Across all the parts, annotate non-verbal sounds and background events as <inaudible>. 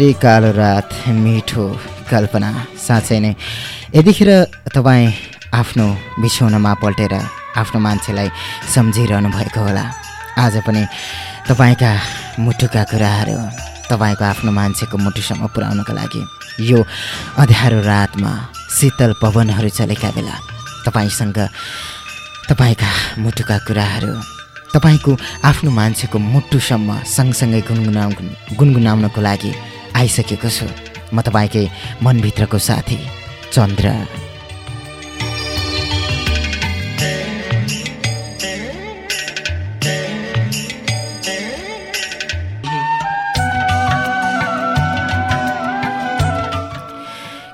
अँधेरी कालो रात मिठो कल्पना साँच्चै नै। यतिखेर तपाईँ आफ्नो बिछौनामा पल्टेर आफ्नो मान्छेलाई सम्झिरहनु भएको होला। आज पनि तपाईँका मुटुका कुराहरू तपाईँको आफ्नो मान्छेको मुटुसम्म पुर्याउनको लागि यो अँध्यारो रातमा शीतल पवनहरू चलेका बेला तपाईँसँग तपाईँका मुटुका कुराहरू तपाईँको आफ्नो मान्छेको मुटुसम्म सँगसँगै गुनगुनाउ गुनगुनाउनको लागि आइसकेको छु। म तपाईँकै मनभित्रको साथी चन्द्र।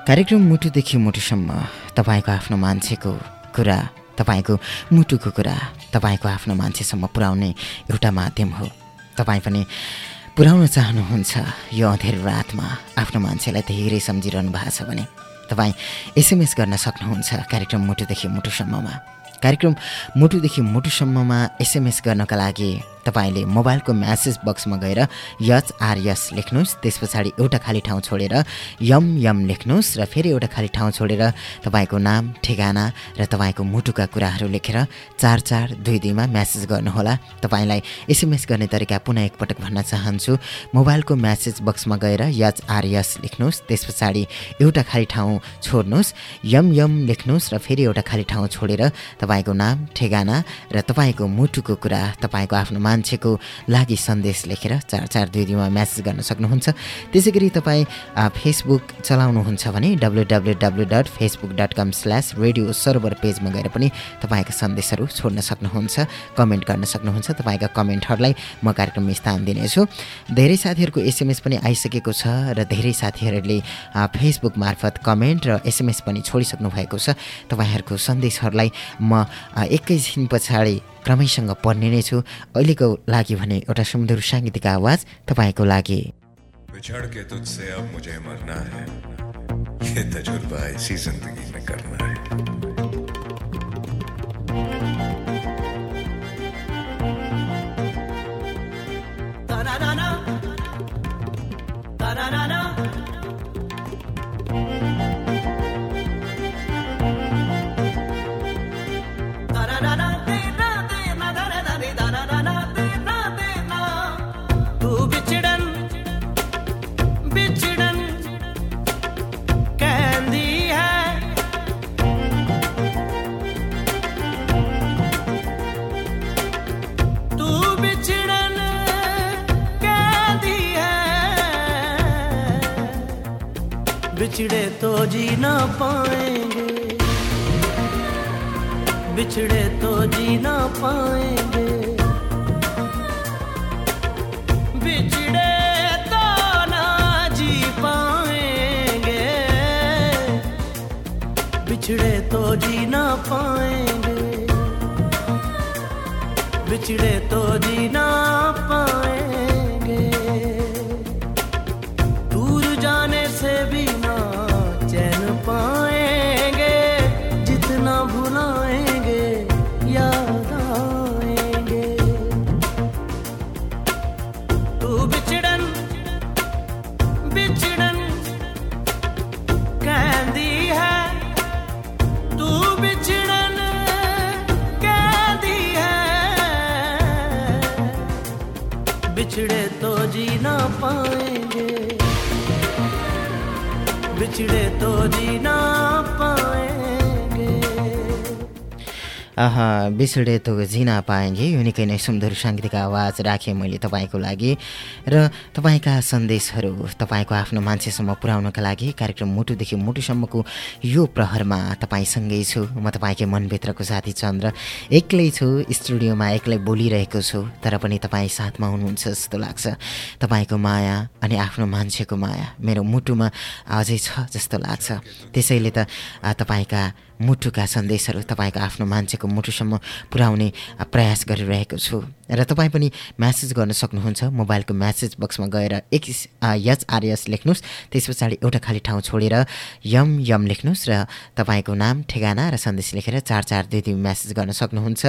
कार्यक्रम मुटुदेखि मुटुसम्म तपाईँको आफ्नो मान्छेको कुरा तपाईँको मुटुको कुरा तपाईँको आफ्नो मान्छेसम्म पुर्याउने एउटा माध्यम हो। तपाईँ पनि पुर्याउन चाहनुहुन्छ यो अँधेरो रातमा आफ्नो मान्छेलाई धेरै सम्झिरहनु भएको छ भने तपाईँ एसएमएस गर्न सक्नुहुन्छ कार्यक्रम मुटुदेखि मुटुसम्ममा। कार्यक्रम मुटुदेखि मुटुसम्ममा एसएमएस गर्नका लागि तपाईँले मोबाइलको म्यासेज बक्समा गएर यच आर यस लेख्नुहोस् त्यस पछाडि एउटा खाली ठाउँ छोडेर यम यम लेख्नुहोस् र फेरि एउटा खाली ठाउँ छोडेर तपाईँको नाम ठेगाना र तपाईँको मुटुका कुराहरू लेखेर चार चार दुई दुईमा म्यासेज गर्नुहोला। तपाईँलाई एसएमएस गर्ने तरिका पुनः एकपटक भन्न चाहन्छु। मोबाइलको म्यासेज बक्समा गएर यच आर यस लेख्नुहोस् त्यस पछाडि एउटा खाली ठाउँ छोड्नुहोस् यम यम लेख्नुहोस् र फेरि एउटा खाली ठाउँ छोडेर तपाईँको नाम ठेगाना र तपाईँको मुटुको कुरा तपाईँको आफ्नो मान्छेको लागि सन्देश लेखेर चार चार दुई दुईमा म्यासेज गर्न सक्नुहुन्छ। त्यसै गरी तपाईँ फेसबुक चलाउनुहुन्छ भने W W W dot Facebook dot com slash radio server पेजमा गएर पनि तपाईँका सन्देशहरू छोड्न सक्नुहुन्छ कमेन्ट गर्न सक्नुहुन्छ तपाईँका कमेन्टहरूलाई म कार्यक्रममा स्थान दिनेछु। धेरै साथीहरूको एसएमएस पनि आइसकेको छ र धेरै साथीहरूले फेसबुक मार्फत कमेन्ट र एसएमएस पनि छोडिसक्नु भएको छ। तपाईँहरूको सन्देशहरूलाई म एकैछिन पछाडि क्रमैसँग पढ्ने नै छु। अहिलेको लागि भने एउटा सुमधुर साङ्गीतिक आवाज तपाईँको लागि। करना है। बिछड़े तो जी ना पाएँगे। बिछड़े तो जी ना पाएँगे। बिछड़े तो ना जी पाएँगे। बिछड़े तो जी ना पाएँगे। बिछड़े तो जी ना बिछडे तो जिना पाएँगे। यो निकै नै सुन्दर साङ्गीतिक आवाज राखेँ मैले तपाईँको लागि। र तपाईँका सन्देशहरू तपाईँको आफ्नो मान्छेसम्म पुर्याउनका लागि कार्यक्रम मुटुदेखि मुटुसम्मको यो प्रहरमा तपाईँसँगै छु। म तपाईँकै मनभित्रको साथी चन्द्र। एक्लै छु स्टुडियोमा एक्लै बोलिरहेको छु तर पनि तपाईँ साथमा हुनुहुन्छ जस्तो लाग्छ। तपाईँको माया अनि आफ्नो मान्छेको माया मेरो मुटुमा अझै छ जस्तो लाग्छ। त्यसैले त तपाईँका मुटुका सन्देशहरू तपाईँको आफ्नो मान्छेको मुटुसम्म पुर्याउने प्रयास गरिरहेको छु। र तपाईँ पनि म्यासेज गर्न सक्नुहुन्छ। मोबाइलको म्यासेज बक्समा गएर एक एचआरएस लेख्नुहोस्। त्यस पछाडि एउटा खाली ठाउँ छोडेर यम यम लेख्नुहोस् र तपाईँको नाम ठेगाना र सन्देश लेखेर चार चार दुई दुई म्यासेज गर्न सक्नुहुन्छ।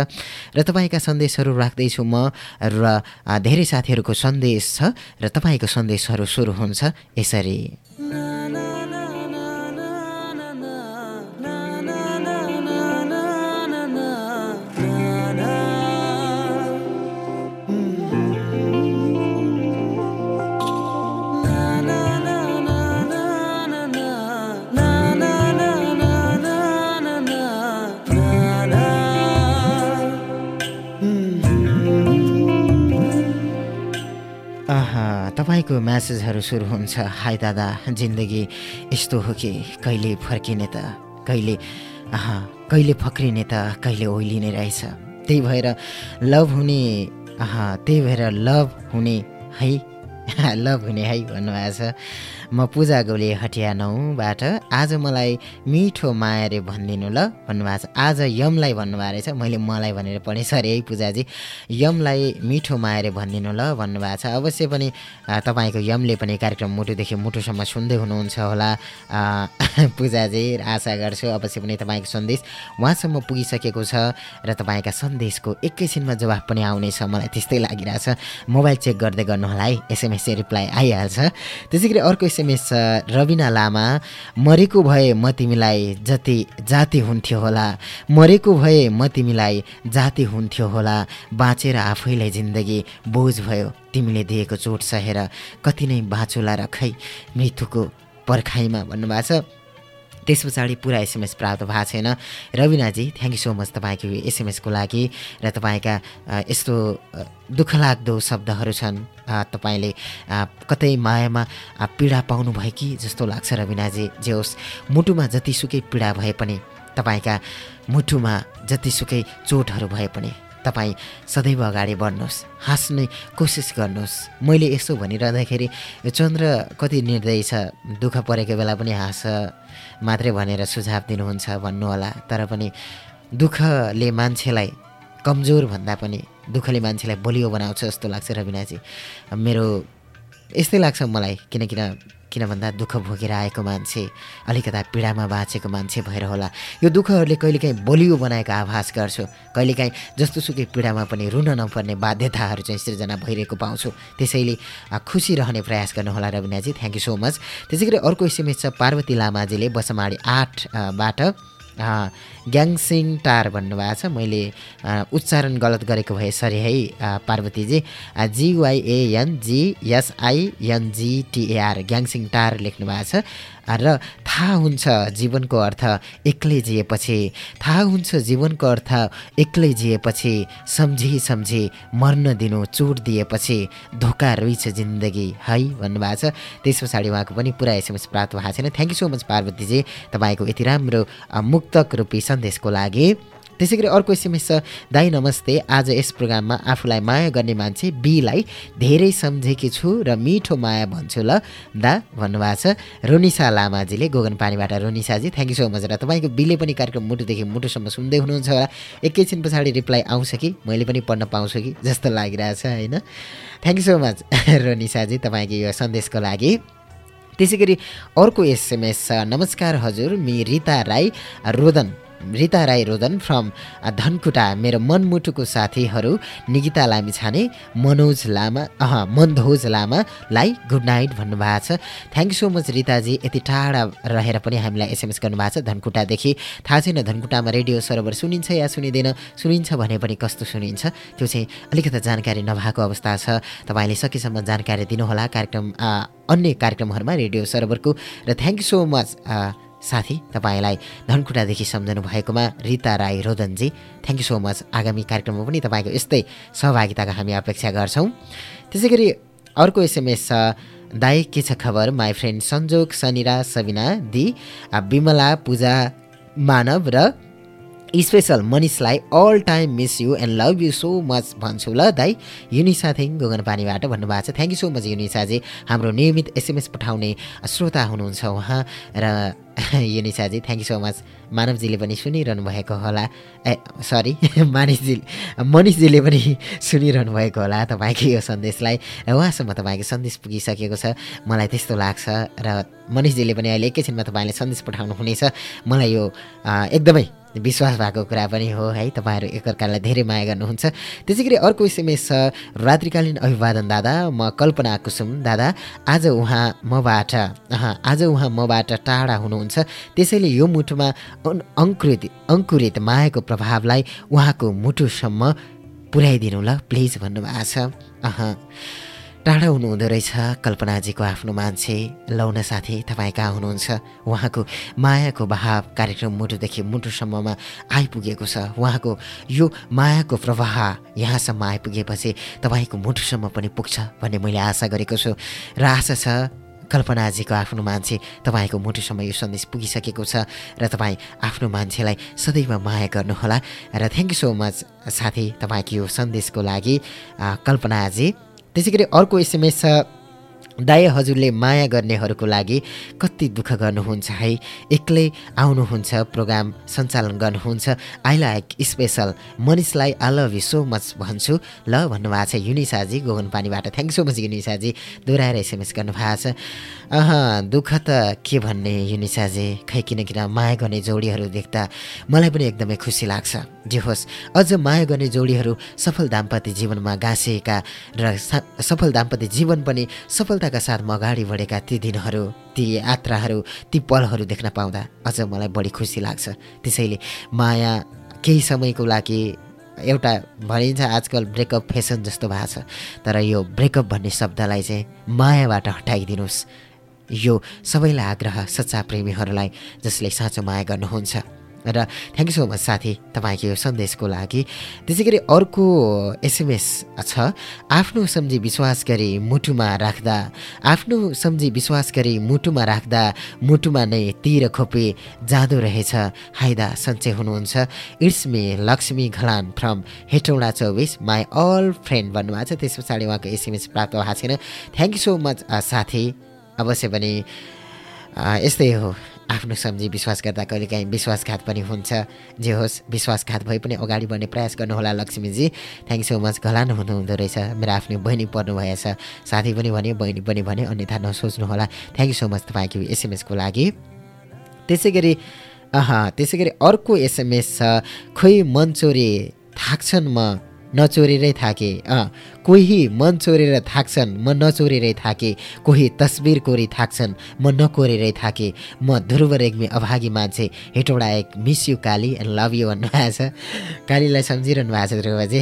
र तपाईँका सन्देशहरू राख्दैछु म र धेरै साथीहरूको सन्देश छ र तपाईँको सन्देशहरू सुरु हुन्छ यसरी। तपाईँको म्यासेजहरू सुरु हुन्छ। हाई दादा जिन्दगी यस्तो हो कि कहिले फर्किने त कहिले आहा कहिले फक्रिने त कहिले ओइलिने रहेछ। त्यही भएर लभ हुने आहा त्यही भएर लभ हुने है <laughs> लभ हुने है भन्नुभएको छ। म पूजा गोले हटिया नौबाट आज मलाई मिठो माया रे भनिदिनु ल भन्नुभएको छ। आज यमलाई भन्नुभएको रहेछ। मैले मलाई भनेर पढेँ। सरी है पूजाजी। यमलाई मिठो माया रे भनिदिनु ल भन्नुभएको छ। अवश्य पनि तपाईँको यमले पनि कार्यक्रम मुटुदेखि मुटुसम्म सुन्दै हुनुहुन्छ होला। <laughs> पूजाजी आशा गर्छु अवश्य पनि तपाईँको सन्देश उहाँसम्म पुगिसकेको छ र तपाईँका सन्देशको एकैछिनमा जवाफ पनि आउनेछ। मलाई त्यस्तै लागिरहेछ। मोबाइल चेक गर्दै गर्नुहोला है। एसएमएस रिप्लाई आइहाल्छ। त्यसै गरी अर्को एसएमएस रविना लामा मरेको भए म तिमीलाई जति जाति हुन्थ्यो होला मरेको भए म तिमीलाई जाति हुन्थ्यो होला बाँचेर आफैलाई जिन्दगी बोझ भयो तिमीले दिएको चोट सहेर कति नै बाँचोला र खै मृत्युको पर्खाइमा भन्नुभएको छ। त्यस पछाडि पुरा एसएमएस प्राप्त भएको छैन। Ravinaji thank you so much तपाईँको एसएमएसको लागि र तपाईँका यस्तो दुःखलाग्दो शब्दहरू छन्। तपाईँले कतै मायामा पीडा पाउनुभयो कि जस्तो लाग्छ रविनाजी जे होस् मुटुमा जतिसुकै पीडा भए पनि तपाईँका मुटुमा जतिसुकै चोटहरू भए पनि तपाईँ सदैव अगाडि बढ्नुहोस् हाँस्ने कोसिस गर्नुहोस्। मैले यसो भनिरहँदाखेरि चन्द्र कति निर्दयी छ दुःख परेको बेला पनि हाँस मात्रै भनेर सुझाव दिनुहुन्छ भन्नुहोला तर पनि दुःखले मान्छेलाई कमजोर भन्दा पनि दुःखले मान्छेलाई बलियो बनाउँछ जस्तो लाग्छ रविनाजी मेरो यस्तै लाग्छ मलाई किनकि किन भन्दा दुःख भोगेर आएको मान्छे अलिकता पीडामा बाँचेको मान्छे भएर होला। यो दुःखहरूले कहिलेकाहीँ बलियो बनाएको आभास गर्छु। कहिलेकाहीँ जस्तोसुकै पीडामा पनि रुन नपर्ने बाध्यताहरू चाहिँ सृजना भइरहेको पाउँछु। त्यसैले खुसी रहने प्रयास गर्नुहोला Ravinaji thank you so much त्यसै अर्को एसएमएस छ पार्वती लामाजीले बसमाडी आठबाट ग्याङसिङ टार भन्नुभएको छ। मैले उच्चारण गलत गरेको भए सरी है पार्वतीजी। जिवाइएन जिएसआइएनजिटिएआर ग्याङसिङ टार लेख्नु भएको छ। र थाहा हुन्छ जीवनको अर्थ एक्लै जिएपछि थाहा हुन्छ जीवनको अर्थ एक्लै जिएपछि सम्झी सम्झी मर्न दिनु चोट दिएपछि धोका रहेछ जिन्दगी है भन्नुभएको छ। त्यस पछाडि उहाँको पनि पुरा एसएमएस प्राप्त भएको छैन। Thank you so much Parvatiji. तपाईँको यति राम्रो मुक्तक रूपी सन्देशको लागि। त्यसै गरी अर्को एसएमएस छ दाई नमस्ते आज यस प्रोग्राममा आफूलाई माया गर्ने मान्छे बीलाई धेरै सम्झेकी छु र मिठो माया भन्छु ल। दा भन्नुभएको छ रोनिसा लामाजीले गोगन पानीबाट Ronisaji thank you so much र तपाईँको बीले पनि कार्यक्रम मुटुदेखि मुटुसम्म सुन्दै हुनुहुन्छ होला। एकैछिन पछाडि रिप्लाई आउँछ कि? मैले पनि पढ्न पाउँछु कि? जस्तो लागिरहेछ होइन? Thank you so much Ronisaji तपाईँको यो सन्देशको लागि। त्यसै गरी अर्को एसएमएस छ नमस्कार हजुर मि रिता राई रोदन। रिता राई रोदन फ्रम धनकुटा मेरो मनमुटुको साथीहरू निगिता लामी छाने मनोज लामा अह मनधोज लामालाई गुड नाइट भन्नुभएको छ। Thank so much Ritaji. यति टाढा रहेर पनि हामीलाई एसएमएस गर्नुभएको छ धनकुटादेखि। थाहा छैन धनकुटामा रेडियो सर्भर सुनिन्छ या सुनिँदैन। सुनिन्छ भने पनि कस्तो सुनिन्छ? त्यो चाहिँ अलिकति जानकारी नभएको अवस्था छ। तपाईँले सकेसम्म जानकारी दिनुहोला। कार्यक्रम अन्य कार्यक्रमहरूमा रेडियो सर्भरको र थ्याङ्क यू सो मच साथी तपाईँलाई धनकुटादेखि सम्झनु भएकोमा Rita Rai Rodanji thank you so much आगामी कार्यक्रममा पनि तपाईँको यस्तै सहभागिताको हामी अपेक्षा गर्छौँ। त्यसै गरी अर्को एसएमएस छ दाई के छ खबर? माई फ्रेन्ड सन्जोग सनिरा सबिना दि विमला पूजा मानव र special मनिषलाई all time miss you and love you so much भन्छु ल दाई। युनिसा थिङ गोगन पानीबाट भन्नुभएको छ। Thank you so much Yunisaji हाम्रो नियमित एसएमएस पठाउने श्रोता हुनुहुन्छ उहाँ र Yunisaji thank you so much मानवजीले पनि सुनिरहनु भएको होला। ए सरी <laughs> मानिसजी मनिषजीले पनि सुनिरहनु भएको होला तपाईँको यो सन्देशलाई। र उहाँसम्म तपाईँको सन्देश पुगिसकेको छ। मलाई त्यस्तो लाग्छ र मनिषजीले पनि अहिले एकैछिनमा तपाईँले सन्देश पठाउनु हुनेछ मलाई यो एकदमै विश्वास भएको कुरा पनि हो है। तपाईँहरू एकअर्कालाई धेरै माया गर्नुहुन्छ। त्यसै गरी अर्को एसएमएस छ रात्रिकालीन अभिवादन दादा। म कल्पना कुसुम दादा। आज उहाँ मबाट आज उहाँ मबाट टाढा हुनुहुन्छ। त्यसैले यो मुटुमा अङ्कुरित अङ्कुरित मायाको प्रभावलाई उहाँको मुटुसम्म पुर्याइदिनु ल प्लिज भन्नुभएको छ। टाढा हुनुहुँदो रहेछ। कल्पनाजीको आफ्नो मान्छे लौन साथी तपाईँ कहाँ हुनुहुन्छ? उहाँको मायाको भाव कार्यक्रम मुटुदेखि मुटुसम्ममा आइपुगेको छ। उहाँको यो मायाको प्रवाह यहाँसम्म आइपुगेपछि तपाईँको मुटुसम्म पनि पुग्छ भन्ने मैले आशा गरेको छु। र आशा छ कल्पनाजीको आफ्नो मान्छे तपाईँको मुटुसम्म यो सन्देश पुगिसकेको छ र तपाईँ आफ्नो मान्छेलाई सदैव माया गर्नुहोला। र थ्याङ्क यू सो मच साथी तपाईँको यो सन्देशको लागि। कल्पनाजी त्यसै गरी अर्को एसएमएस छ दाइ हजुरले माया गर्नेहरूको लागि कति दुःख गर्नुहुन्छ है? एक्लै आउनुहुन्छ प्रोग्राम सञ्चालन गर्नुहुन्छ। I like special मनिषलाई I love you so much भन्छु। ल भन्नुभएको छ युनिसाजी गोगन पानीबाट थ्याङ्क सो मच युनिसाजी। दोहोऱ्याएर एसएमएस गर्नुभएको छ। अह दुःख त के भन्ने युनिसाजी? खै किन किन माया गर्ने जोडीहरू देख्दा मलाई पनि एकदमै खुसी लाग्छ। जे होस् अझ माया गर्ने जोडीहरू सफल दाम्पत्य जीवनमा गाँसिएका र सफल दाम्पत्य जीवन पनि सफलताका साथमा अगाडि बढेका ती दिनहरू ती यात्राहरू ती पलहरू देख्न पाउँदा अझ मलाई बढी खुसी लाग्छ। त्यसैले माया केही समयको लागि एउटा भनिन्छ आजकल ब्रेकअप फेसन जस्तो भएको छ। तर यो ब्रेकअप भन्ने शब्दलाई चाहिँ मायाबाट हटाइदिनुहोस्। यो सबैलाई आग्रह सच्चा प्रेमीहरूलाई जसले साँचो माया गर्नुहुन्छ। र थ्याङ्क यू सो मच साथी तपाईँको यो सन्देशको लागि। त्यसै गरी अर्को एसएमएस छ आफ्नो सम्झी विश्वास गरी मुटुमा राख्दा आफ्नो सम्झी विश्वास गरी मुटुमा राख्दा मुटुमा नै तिर खोपे जाँदो रहेछ। हाइदा सन्चै हुनुहुन्छ। It's me Lakshmi Ghalan from Hetauda चौबिस माई अल फ्रेन्ड भन्नुभएको छ। त्यस पछाडि उहाँको एसएमएस प्राप्त भएको छैन। थ्याङ्क यू सो मच साथी। अवश्य पनि यस्तै हो। आफ्नो सम्झी विश्वास गर्दा कहिलेकाहीँ विश्वासघात पनि हुन्छ। जे होस् विश्वासघात भए पनि अगाडि बढ्ने प्रयास गर्नुहोला लक्ष्मीजी। थ्याङ्क सो मच घलानु हुनुहुँदो रहेछ। मेरो आफ्नो बहिनी पढ्नुभएछ साथी पनि भन्यो बहिनी पनि भन्यो अन्यथा नसोच्नुहोला। थ्याङ्क यू सो मच तपाईँको एसएमएसको लागि। त्यसै गरी अह त्यसै गरी अर्को एसएमएस छ। खोइ मन चोरे थाक्छन् म। नचोरेरै थाके। अँ कोही मन चोरेर थाक्छन् म नचोरेरै थाकेँ। कोही तस्बिर कोरी थाक्छन् म नकोरेरै थाकेँ। म ध्रुव रेग्मी अभागी मान्छे। हेटौडा एक miss you Kali. And love you भन्नुभएको छ। कालीलाई सम्झिरहनु भएको छ ध्रुवजी।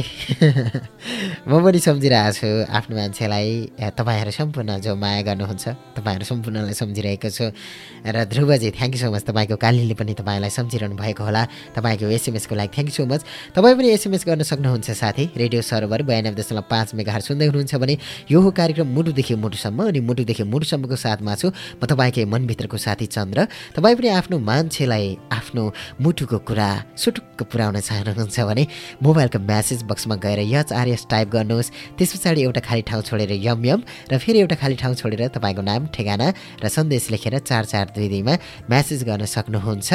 <laughs> म पनि सम्झिरहेको छु आफ्नो मान्छेलाई। तपाईँहरू सम्पूर्ण जो माया गर्नुहुन्छ तपाईँहरू सम्पूर्णलाई सम्झिरहेको छु। र Dhruvji thank you so much तपाईँको कालीले पनि तपाईँलाई सम्झिरहनु भएको होला। तपाईँको एसएमएसको लागि थ्याङ्क यू सो मच तपाईँ पनि एसएमएस गर्न सक्नुहुन्छ साथी। रेडियो सर्भर बयानब्बे दशमलव पाँच मेगाहरू सुन्दै हुनुहुन्छ भने यो हो कार्यक्रम मुटुदेखि मुटुसम्म अनि मुटुदेखि मुटुसम्मको साथमा छु। म तपाईँकै मनभित्रको साथी चन्द्र। तपाईँ पनि आफ्नो मान्छेलाई आफ्नो मुटुको कुरा सुटुक्क पुर्याउन चाहनुहुन्छ भने मोबाइलको म्यासेज बक्समा गएर यच आरएस टाइप गर्नुहोस्। त्यस पछाडि एउटा खाली ठाउँ छोडेर यम यम र फेरि एउटा खाली ठाउँ छोडेर तपाईँको नाम ठेगाना र सन्देश लेखेर चार चार दुई दुईमा म्यासेज गर्न सक्नुहुन्छ।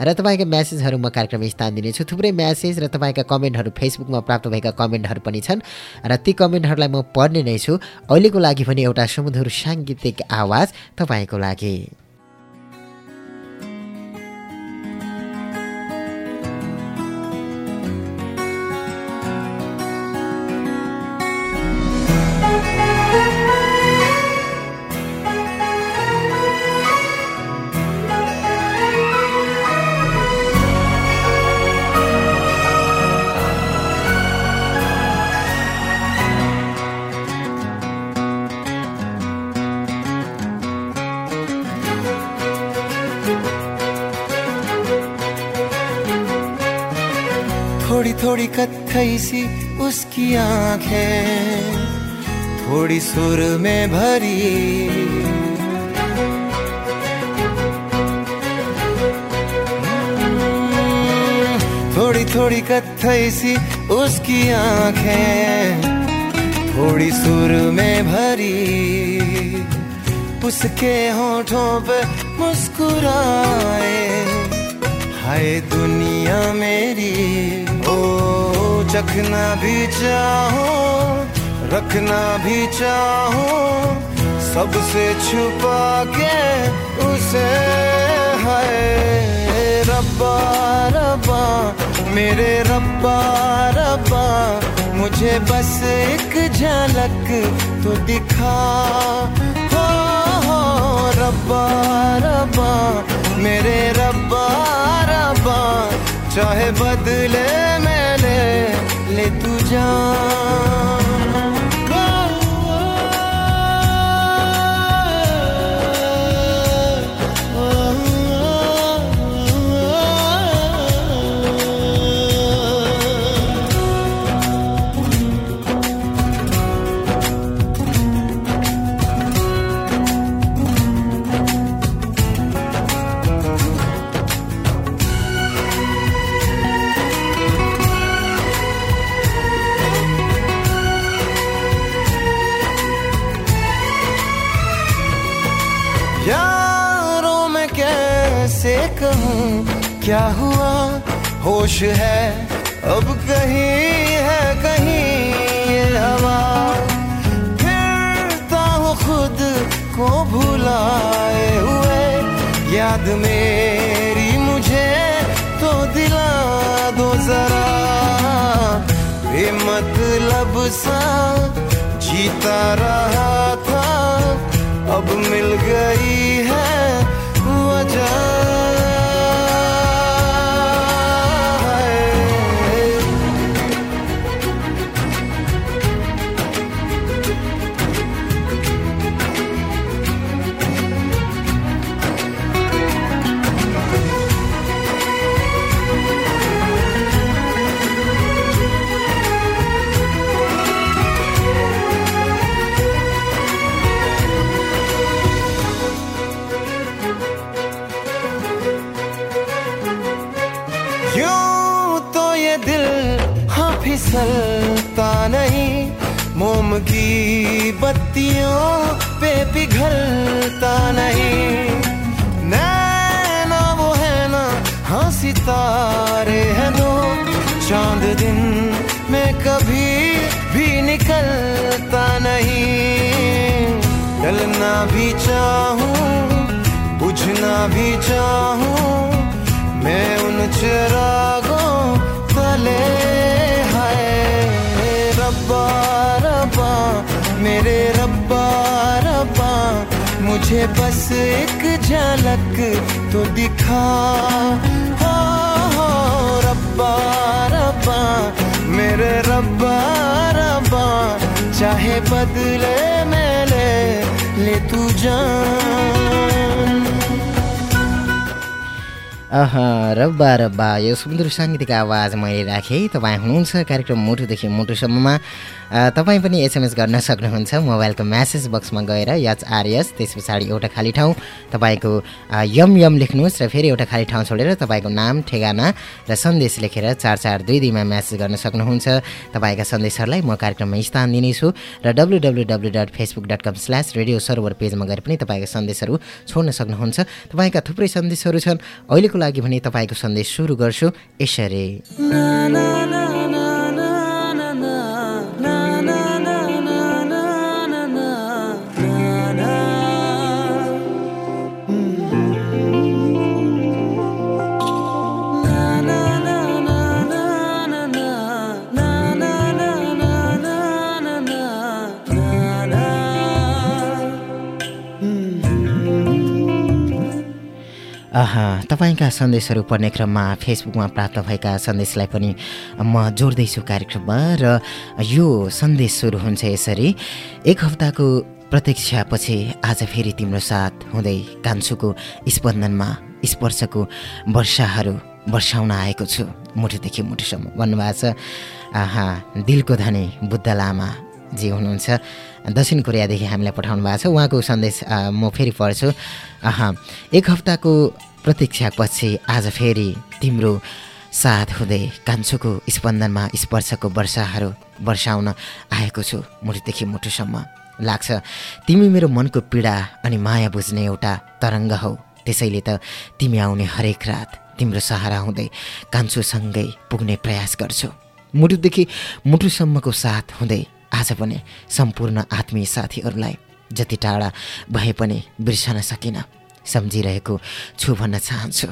र तपाईँका म्यासेजहरू म कार्यक्रम स्थान दिनेछु। थुप्रै म्यासेज र तपाईँका कमेन्टहरू फेसबुकमा प्राप्त भएका कमेन्टहरू पनि छन्। र ती कमेन्टहरूलाई म पढ्ने नै छु। अहिलेको लागि पनि एउटा सुमधुर साङ्गीतिक आवाज तपाईँको लागि। आँखें थोड़ी सुर में भरी। थोड़ी थोड़ी कथई सी उसकी आँखें थोड़ी सुर में भरी। उसके होठों पे मुस्कुराए, हाय दुनिया मेरी, ओ चखना भी चाहो, रखना भी चाहो, सबसे छुपा के उसे है। रब्बा रब्बा, मेरे रब्बा रब्बा, मुझे बस एक झलक तो दिखा। हो हो, रब्बा रब्बा, मेरे रब्बा रब्बा, चाहे बदले में ले ले तू जान। होश है, अब कहीं है, कहीं ये हवा। फिरता हूँ खुद को भुलाए हुए। याद मेरी मुझे तो दिला दो जरा। बेमतलब सा जीता रहा था, अब मिल गई मोम की बत्तियों पे पिघलता नहीं। नैना वो है ना हाँ सितारे हैं दो। चाँद दिन में कभी भी निकलता नहीं। डलना भी चाहूँ, बुझना भी चाहूँ, मैं उन चिरागों तले है रब्बा मेरे रब्बा रब्बा, मुझे बस एक झलक तो दिखा। हो हो, रब्बा रब्बा, मेरे रब्बा रब्बा, चाहे बदले मैं ले ले तू जान। अह रब्बा रब्बा यो सुन्दर साङ्गीतिक आवाज मैले राखेँ। तपाईँ हुनुहुन्छ कार्यक्रम मुटुदेखि मुटुसम्ममा। तपाईँ पनि एसएमएस गर्न सक्नुहुन्छ। मोबाइलको म्यासेज बक्समा गएर एचआरएस त्यस पछाडि एउटा खाली ठाउँ। तपाईँको यम यम लेख्नुहोस् र फेरि एउटा खाली ठाउँ छोडेर तपाईँको नाम ठेगाना र सन्देश लेखेर चार चार दुई दुईमा म्यासेज गर्न सक्नुहुन्छ। तपाईँका सन्देशहरूलाई म कार्यक्रममा स्थान दिनेछु र W W W dot Facebook dot com slash radio server पेजमा गएर पनि तपाईँका सन्देशहरू छोड्न सक्नुहुन्छ। तपाईँका थुप्रै सन्देशहरू छन्। अहिलेको लागि भने तपाईँको सन्देश सुरु गर्छु यसरी। तपाईँका सन्देशहरू पढ्ने क्रममा फेसबुकमा प्राप्त भएका सन्देशलाई पनि म जोड्दैछु कार्यक्रममा र यो सन्देश सुरु हुन्छ यसरी। एक हप्ताको प्रतीक्षापछि आज फेरि तिम्रो साथ हुँदै कान्छुको स्पन्दनमा स्पर्शको वर्षाहरू वर्षाउन आएको छु। मुठुदेखि मुठुसम्म भन्नुभएको छ आहा दिलको धनी बुद्ध लामा जी हुनुहुन्छ। दक्षिण कोरियादेखि हामीलाई पठाउनु भएको छ। उहाँको सन्देश म फेरि पढ्छु। एक हप्ताको प्रतीक्षापछि आज फेरि तिम्रो साथ हुँदै कान्छुको स्पन्दनमा स्पर्शको वर्षाहरू वर्षाउन आएको छु। मुटुदेखि मुटुसम्म लाग्छ। तिमी मेरो मनको पीडा अनि माया बुझ्ने एउटा तरङ्ग हौ। त्यसैले त तिमी आउने हरेक रात तिम्रो सहारा हुँदै कान्छुसँगै पुग्ने प्रयास गर्छु। मुटुदेखि मुटुसम्मको साथ हुँदै आज पनि सम्पूर्ण आत्मीय साथीहरूलाई जति टाढा भए पनि बिर्सन सकिनँ सम्झिरहेको छु भन्न चाहन्छु।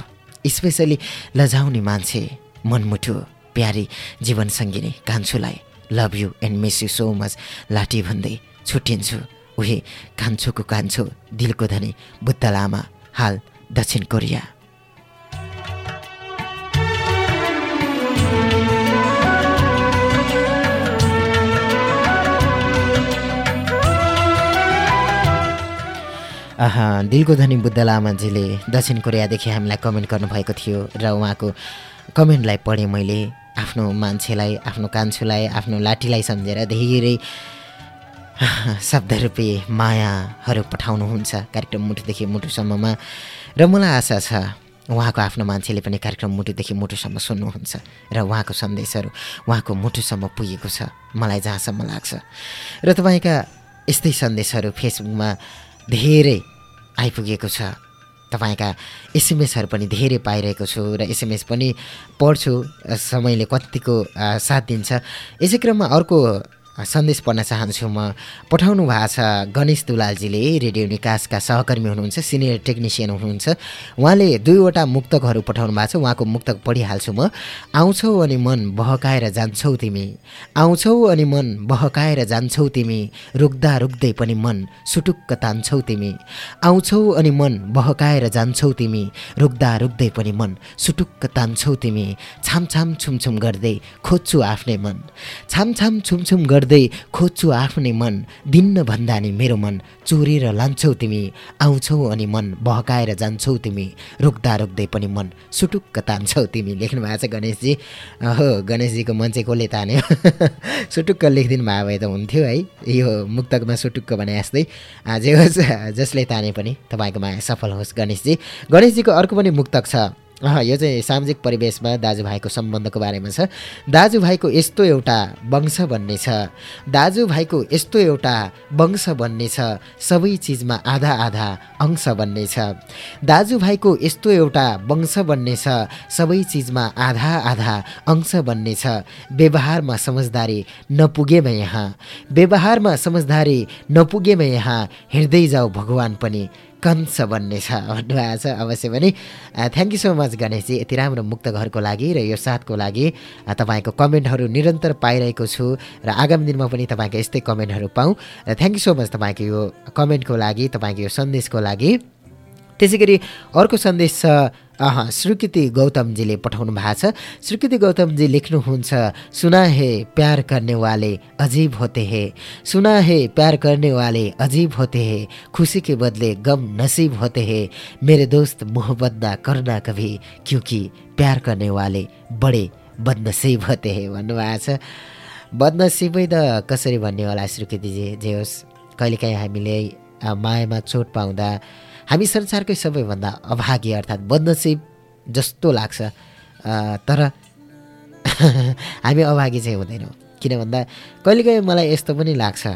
स्पेसली लजाउने मान्छे मनमुठु प्यारी जीवनसङ्गिनी कान्छुलाई love you and miss you so much लाठी भन्दै छुट्टिन्छु। उही कान्छुको कान्छो दिलको धनी बुद्ध लामा हाल दक्षिण कोरिया। दिलको धनी बुद्ध लामाजीले दक्षिण कोरियादेखि हामीलाई कमेन्ट गर्नुभएको थियो र उहाँको कमेन्टलाई पढेँ मैले आफ्नो मान्छेलाई आफ्नो कान्छुलाई आफ्नो लाठीलाई सम्झेर धेरै शब्दरूपी मायाहरू पठाउनुहुन्छ कार्यक्रम मुटुदेखि मुटुसम्ममा र मलाई आशा छ उहाँको आफ्नो मान्छेले पनि कार्यक्रम मुटुदेखि मुटुसम्म सुन्नुहुन्छ र उहाँको सन्देशहरू उहाँको मुटुसम्म पुगेको छ मलाई जहाँसम्म लाग्छ। र तपाईँका यस्तै सन्देशहरू फेसबुकमा धेरै आइपुगेको छ। तपाईँका एसएमएसहरू पनि धेरै पाइरहेको छु र एसएमएस पनि पढ्छु। समयले कतिको साथ दिन्छ। यसै क्रममा अर्को सन्देश पढ्न चाहन्छु म। पठाउनु भएको छ गणेश दुलालजीले रेडियो निकासका सहकर्मी हुनुहुन्छ सिनियर टेक्निसियन हुनुहुन्छ। उहाँले दुईवटा मुक्तकहरू पठाउनु भएको छ उहाँको मुक्तक पढिहाल्छु म। आउँछौ अनि मन बहकाएर जान्छौ तिमी। आउँछौ अनि मन बहकाएर जान्छौ तिमी। रुक्दा रुक्दै पनि मन सुटुक्क तान्छौ तिमी। आउँछौ अनि मन बहकाएर जान्छौ तिमी। रुक्दा रुक्दै पनि मन सुटुक्क तान्छौ तिमी। छामछाम छुमछुम गर्दै खोज्छु आफ्नै मन। छामछाम छुमछुम गर्दै खोज्छु आफ्नै मन। दिन्न भन्दा नि मेरो मन चोरेर लान्छौ तिमी। आउँछौ अनि मन बहकाएर जान्छौ तिमी। रोक्दा रोक्दै पनि मन सुटुक्क तान्छौ तिमी। लेख्नु भएको छ गणेशजी? हो गणेशजीको मन चाहिँ कसले तान्यो <laughs> सुटुक्क लेखिदिनु भएको भए त हुन्थ्यो है। यो मुक्तकमा सुटुक्क भने जस्तै। जे होस् जसले ताने पनि तपाईँको माया सफल होस् गणेशजी। गणेशजीको अर्को पनि मुक्तक छ। यो चाहिँ सामाजिक परिवेशमा दाजुभाइको सम्बन्धको बारेमा छ। दाजुभाइको यस्तो एउटा वंश भन्ने छ। दाजुभाइको यस्तो एउटा वंश भन्ने छ। सबै चिजमा आधा आधा अंश भन्ने छ। दाजुभाइको यस्तो एउटा वंश भन्ने छ। सबै चिजमा आधा आधा अंश भन्ने छ। व्यवहारमा समझदारी नपुगेमा यहाँ। व्यवहारमा समझदारी नपुगेमा यहाँ। हिँड्दै जाऊ भगवान् पनि। कंस भन्ने छ भन्नुभएको छ अवश्य पनि। Thank you so much Ganeshji. यति राम्रो मुक्त घरको लागि र यो साथको लागि तपाईँको कमेन्टहरू निरन्तर पाइरहेको छु र आगामी दिनमा पनि तपाईँको यस्तै कमेन्टहरू पाऊँ। र थ्याङ्क यू सो मच तपाईँको यो कमेन्टको लागि तपाईँको यो सन्देशको लागि। त्यसै गरी अर्को सन्देश छ स्वीकृति गौतमजीले पठाउनु भएको छ। स्वीकृति गौतमजी लेख्नुहुन्छ सुना हे प्यार करने वाले अजीब होते हे। सुना हे प्यार करने वाले अजीब होते हे। खुशी के बदले गम नसीब होते हे। मेरे दोस्त मोहब्बत ना करना कभी क्योंकि प्यार करने वाले बडे बदनसिब होते हे भन्नुभएको छ। बदनसिबै त कसरी भन्ने होला स्वीकृतिजी जे होस् कहिलेकाहीँ हामीले मायामा चोट पाउँदा हामी संसारकै सबैभन्दा अभागी अर्थात् बदनसिब जस्तो लाग्छ तर <laughs> हामी अभागी चाहिँ हुँदैनौँ। किन भन्दा कहिलेकाहीँ मलाई यस्तो पनि लाग्छ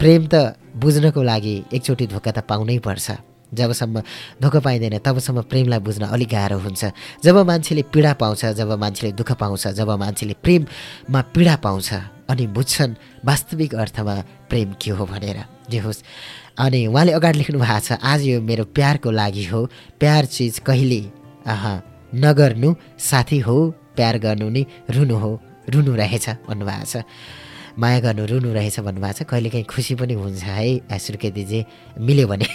प्रेम त बुझ्नको लागि एकचोटि धोका त पाउनै पर्छ। जबसम्म धोका पाइँदैन तबसम्म प्रेमलाई बुझ्न अलिक गाह्रो हुन्छ। जब मान्छेले पीडा पाउँछ जब मान्छेले दुःख पाउँछ जब मान्छेले प्रेममा पीडा पाउँछ अनि बुझ्छन् वास्तविक अर्थमा प्रेम के हो भनेर। जे होस् अनि उहाँले अगाडि लेख्नु भएको छ आज यो मेरो प्यारको लागि हो। प्यार चिज कहिले नगर्नु। साथी हो प्यार गर्नु नि रुनु हो। रुनु रहेछ भन्नुभएको छ। माया गर्नु रुनु रहेछ भन्नुभएको छ। कहिलेकाहीँ खुसी पनि हुन्छ है सुर्केदीजी मिल्यो भने।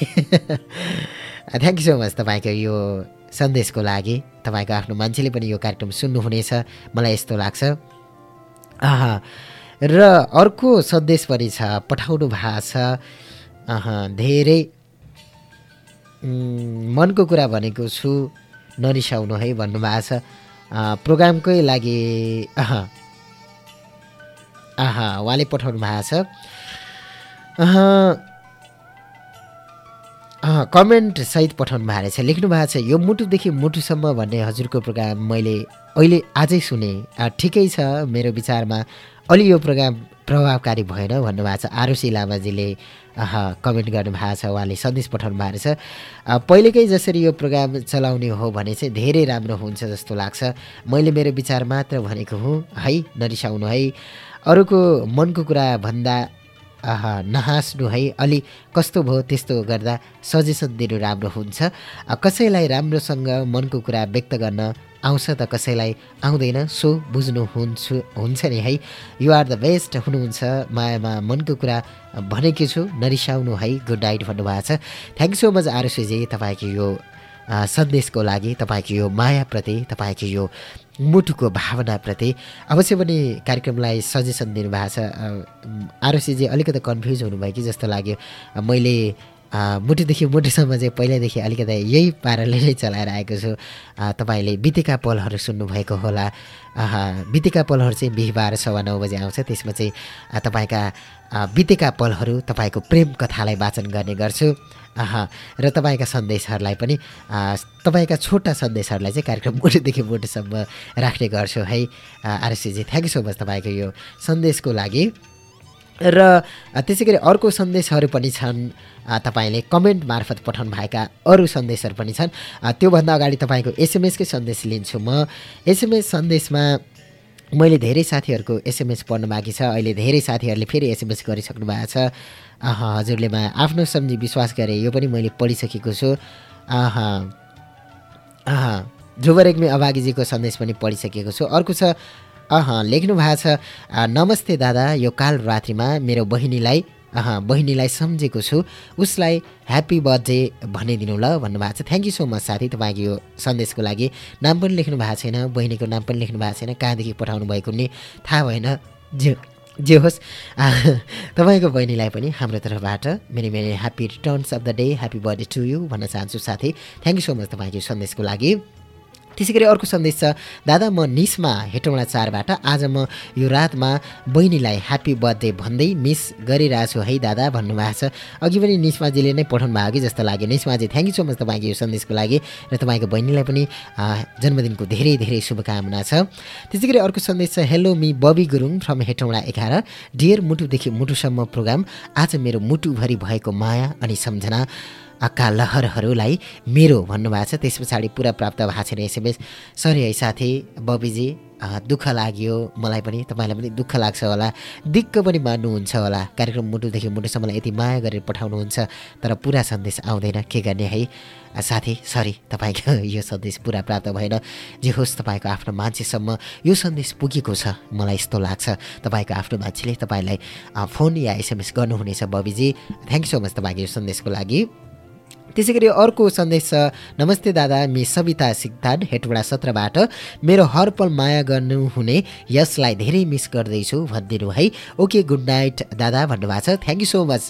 थ्याङ्क यू सो मच तपाईँको यो सन्देशको लागि। तपाईँको आफ्नो मान्छेले पनि यो कार्यक्रम सुन्नुहुनेछ। मलाई यस्तो लाग्छ। र अर्को सन्देश पनि छ पठाउनु भएको छ। धेरै मनको कुरा भनेको छु नरिसाउनु है भन्नुभएको छ। प्रोग्रामकै लागि अह उहाँले पठाउनु भएको छ। अह, अह, कमेन्ट सहित पठाउनु भएको रहेछ। लेख्नु भएको छ यो मुटुदेखि मुटुसम्म भन्ने हजुरको प्रोग्राम मैले अहिले आजै सुने। ठिकै छ मेरो विचारमा अलि यो प्रोग्राम प्रभावकारी भएन भन्नुभएको छ। आरुषी लामाजीले कमेन्ट गर्नुभएको छ उहाँले सन्देश पठाउनु भएको अ, पहिलेकै जसरी यो प्रोग्राम चलाउने हो भने चाहिँ धेरै राम्रो हुन्छ जस्तो लाग्छ। मैले मेरो विचार मात्र भनेको हुँ है नरिसाउनु है। अरूको मनको कुरा भन्दा आहा नहाँस्नु है। अलि कस्तो भयो त्यस्तो गर्दा सजेसन दिनु राम्रो हुन्छ। कसैलाई राम्रोसँग मनको कुरा व्यक्त गर्न आउँछ त कसैलाई आउँदैन सो बुझ्नु हुन्छु नि है। यु आर द बेस्ट हुनुहुन्छ मायामा मनको कुरा भनेकी छु नरिसाउनु है गुड नाइट भन्नुभएको छ। थ्याङ्क सो मच आरुषीजी तपाईँको यो सन्देशको लागि तपाईँको यो मायाप्रति तपाईँको यो मुटुको भावनाप्रति। अवश्य पनि कार्यक्रमलाई सजेसन दिनुभएको छ। आरुषीजी अलिकति कन्फ्युज हुनुभयो कि जस्तो लाग्यो। मैले अ, मुटुदेखि मुटुसम्म चाहिँ पहिल्यैदेखि अलिकति यही पाराले नै चलाएर आएको छु। तपाईँले बितेका पलहरू सुन्नुभएको होला। बितेका पलहरू चाहिँ बिहिबार सवा नौ बजे आउँछ। त्यसमा चाहिँ तपाईँका बितेका पलहरू तपाईँको प्रेम कथालाई वाचन गर्ने गर्छु। र तपाईँका सन्देशहरूलाई पनि तपाईँका छोटा सन्देशहरूलाई चाहिँ कार्यक्रम मुटुदेखि मुटुसम्म राख्ने गर्छु है। RCji thank you so much तपाईँको यो सन्देशको लागि। र त्यसै गरी अर्को सन्देशहरू पनि छन्। तपाईँले कमेन्ट मार्फत पठाउनु भएका अरू सन्देशहरू पनि छन्। त्योभन्दा अगाडि तपाईँको एसएमएसकै सन्देश लिन्छु म। एसएमएस सन्देशमा मैले धेरै साथीहरूको एसएमएस पढ्नु बाँकी छ। अहिले धेरै साथीहरूले फेरि एसएमएस गरिसक्नु भएको छ। हजुरले मा आफ्नो सम्झी विश्वास गरे यो पनि मैले पढिसकेको छु। ध्रुव रेग्मी अभागीजीको सन्देश पनि पढिसकेको छु। अर्को छ अह लेख्नु भएको छ नमस्ते दादा यो काल रात्रिमा मेरो बहिनीलाई बहिनीलाई सम्झेको छु। उसलाई ह्याप्पी बर्थडे भनिदिनु ल भन्नुभएको छ। थ्याङ्क यू सो मच साथी। तपाईँको यो सन्देशको लागि नाम पनि लेख्नु भएको छैन। बहिनीको नाम पनि लेख्नु भएको छैन। कहाँदेखि पठाउनु भएको नि थाहा भएन। जे जे होस्। तपाईँको बहिनीलाई पनि हाम्रो तर्फबाट many many happy returns of the day happy birthday to you भन्न चाहन्छु साथी। थ्याङ्क यू सो मच तपाईँको सन्देशको लागि। त्यसै गरी अर्को सन्देश छ। दादा म निसमा हेटौँडा चारबाट आज म यो रातमा बहिनीलाई ह्याप्पी बर्थडे भन्दै मिस गरिरहेछु है दादा भन्नुभएको छ। अघि पनि निस्माजीले नै पठाउनु भएको कि जस्तो लाग्यो। Nismaji thank you so much तपाईँको यो सन्देशको लागि र तपाईँको बहिनीलाई पनि जन्मदिनको धेरै धेरै शुभकामना छ। त्यसै गरी अर्को सन्देश छ। Hello me Bobby Gurung from Hetauda एघार। डियर मुटुदेखि मुटुसम्म प्रोग्राम आज मेरो मुटुभरि भएको माया अनि सम्झना का लहरहरूलाई मेरो भन्नुभएको छ। त्यस पछाडि पुरा प्राप्त भएको छैन एसएमएस। सरी है साथी बबीजी दुःख लाग्यो मलाई पनि। तपाईँलाई पनि दुःख लाग्छ होला। दिक्क पनि मान्नुहुन्छ होला। कार्यक्रम मुटुदेखि मुटुसम्मलाई यति माया गरेर पठाउनुहुन्छ तर पुरा सन्देश आउँदैन। के गर्ने है? साथी सरी तपाईँको <laughs> यो सन्देश पुरा प्राप्त भएन। जे होस् तपाईँको आफ्नो मान्छेसम्म यो सन्देश पुगेको छ। मलाई यस्तो लाग्छ। तपाईँको आफ्नो मान्छेले तपाईँलाई फोन या एसएमएस गर्नुहुनेछ बबीजी। थ्याङ्क सो मच तपाईँको यो सन्देशको लागि। त्यसै गरी अर्को सन्देश छ। नमस्ते दादा मि सविता सिक्तान हेटवडा सत्रबाट। मेरो हर पल माया गर्नुहुने यसलाई धेरै मिस गर्दैछु भनिदिनु है। ओके गुड नाइट दादा भन्नुभएको छ। थ्याङ्क यू सो मच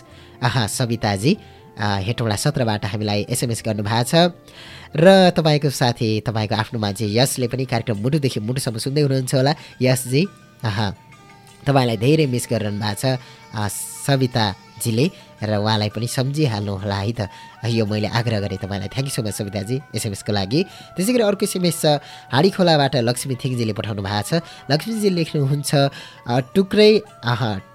आहा सविताजी हेटवडा सत्रबाट हामीलाई एसएमएस गर्नुभएको छ। र तपाईँको साथी तपाईँको आफ्नो मान्छे यसले पनि कार्यक्रम मुटुदेखि मुटुसम्म सुन्दै हुनुहुन्छ होला। यसजी आहा तपाईँलाई धेरै मिस गरिरहनु भएको छ। सविताजीले र उहाँलाई पनि सम्झिहाल्नु होला है त। यो मैले आग्रह गरेँ तपाईँलाई। Thank you so much Savitaji एसएमएसको लागि। त्यसै गरी अर्को एसएमएस छ हाँडी खोलाबाट लक्ष्मी थिङजीले पठाउनु भएको छ। लक्ष्मीजी लेख्नुहुन्छ टुक्रै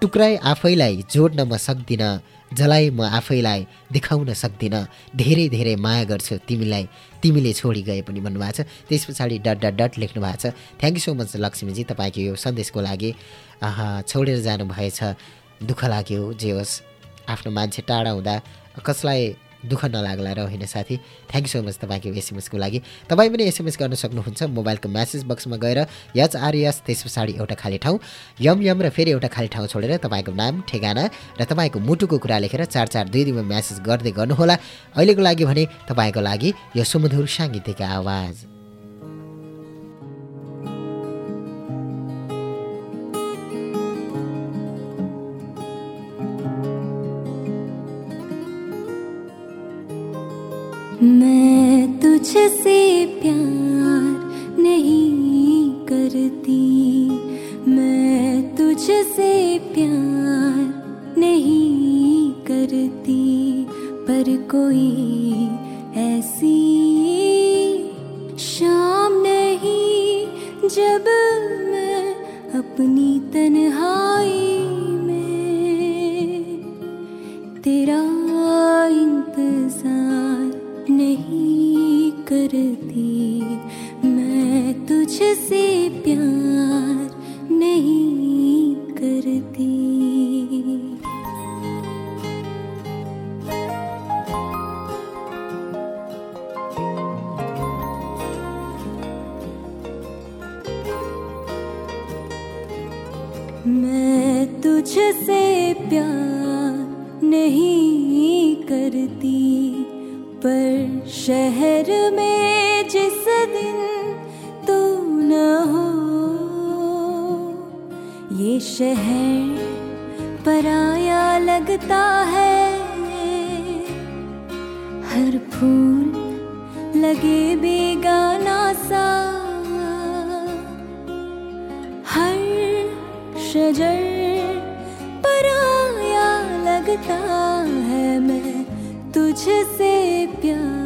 टुक्राई आफैलाई जोड्न म सक्दिनँ जलाई म आफैलाई देखाउन सक्दिनँ। धेरै धेरै माया गर्छु तिमीलाई। तिमीले छोडी गए पनि भन्नुभएको छ। त्यस पछाडि डट डट डट लेख्नु भएको छ। Thank you so much Laxmiji तपाईँको यो सन्देशको लागि। छोडेर जानुभएछ। दुःख लाग्यो जे होस्। आफ्नो मान्छे टाढा हुँदा कसलाई दुःख नलाग्ला र होइन साथी? थ्याङ्क यू सो मच तपाईँको एसएमएसको लागि। तपाईँ पनि एसएमएस गर्न सक्नुहुन्छ मोबाइलको म्यासेज बक्समा गएर यच आरएस त्यस पछाडि एउटा खाली ठाउँ यम यम र फेरि एउटा खाली ठाउँ छोडेर तपाईँको नाम ठेगाना र तपाईँको मुटुको कुरा लेखेर चार चार दुई दिनमा म्यासेज गर्दै गर्नुहोला। अहिलेको लागि भने तपाईँको लागि यो सुमधुर साङ्गीतिक आवाज। मैं तुझसे प्यार नहीं करती। मैं तुझसे प्यार नहीं करती। पर कोई ऐसी शाम नहीं जब मैं अपनी तन्हाई में तेरा करती। मैं तुझसे प्यार नहीं करती। मैं तुझसे प्यार नहीं करती। शहर में जिस दिन तू न हो, ये शहर पराया लगता है। हर फूल लगे बेगाना सा। हर शजर पराया लगता है। मैं तुझसे प्यार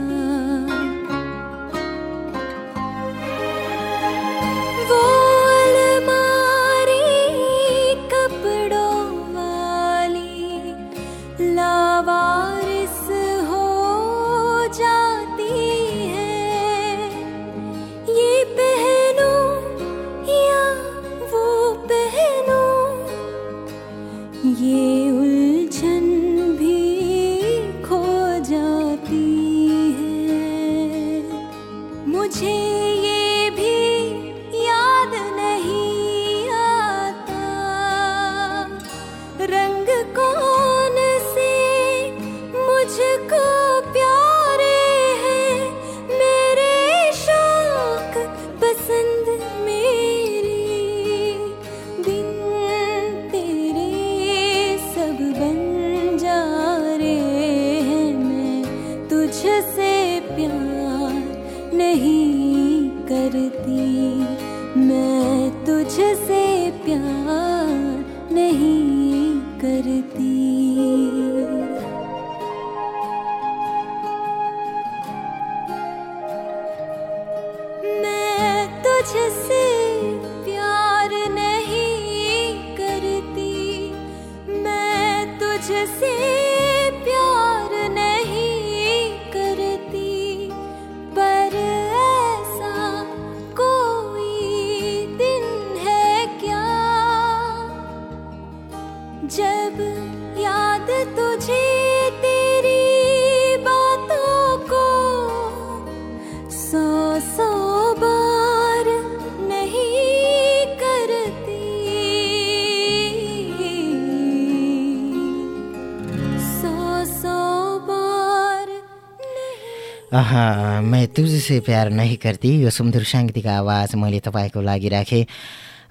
मैं तुझसे प्यार नहीं करती। यो सुमधुर साङ्गीतिक आवाज मैले तपाईँको लागि राखेँ।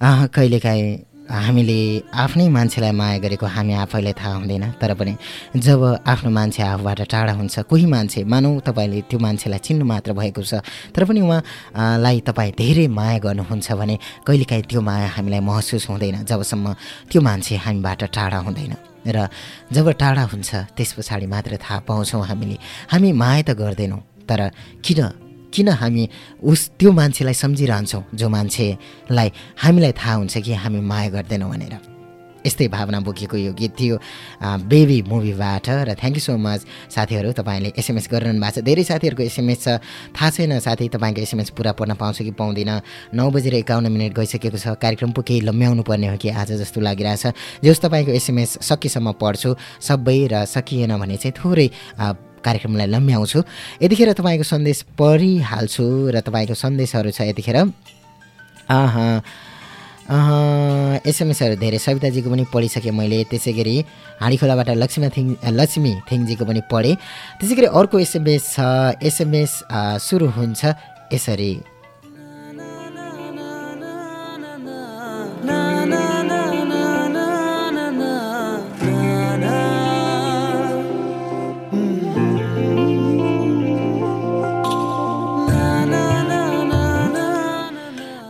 कहिलेकाहीँ हामीले आफ्नै मान्छेलाई माया गरेको हामी आफैलाई थाहा हुँदैन। तर पनि जब आफ्नो मान्छे आफूबाट टाढा हुन्छ कोही मान्छे मानौँ तपाईँले त्यो मान्छेलाई चिन्नु मात्र भएको छ। तर पनि उहाँलाई तपाईँ धेरै माया गर्नुहुन्छ भने कहिलेकाहीँ त्यो माया हामीलाई महसुस हुँदैन जबसम्म त्यो मान्छे हामीबाट टाढा हुँदैन। र जब टाढा हुन्छ त्यस पछाडि मात्र थाहा पाउँछौँ हामीले। हामी माया त गर्दैनौँ। तर किन किन हामी उस त्यो मान्छेलाई सम्झिरहन्छौँ जो मान्छेलाई हामीलाई थाहा हुन्छ कि हामी माया गर्दैनौँ भनेर। यस्तै भावना बोकेको यो गीत थियो बेबी मुभीबाट र थ्याङ्क यू सो मच साथीहरू तपाईँले एसएमएस गरिरहनु भएको छ। धेरै साथीहरूको एसएमएस छ थाहा छैन साथी तपाईँको एसएमएस पुरा पढ्न पाउँछु कि पाउँदिनँ। नौ बजेर एकाउन्न मिनट गइसकेको छ कार्यक्रम पो केही लम्ब्याउनु पर्ने हो कि आज जस्तो लागिरहेछ। जस तपाईँको एसएमएस सकेसम्म पढ्छु सबै र सकिएन भने चाहिँ थोरै कार्यक्रमलाई लम्ब्याउँछु। यतिखेर तपाईँको सन्देश पढिहाल्छु र तपाईँको सन्देशहरू छ यतिखेर। एसएमएसहरू धेरै सविताजीको पनि पढिसकेँ मैले। त्यसै गरी हाँडीखोलाबाट लक्ष्मी थिङ लक्ष्मी थिङजीको पनि पढेँ। त्यसै गरी अर्को एसएमएस छ एसएमएस सुरु हुन्छ यसरी।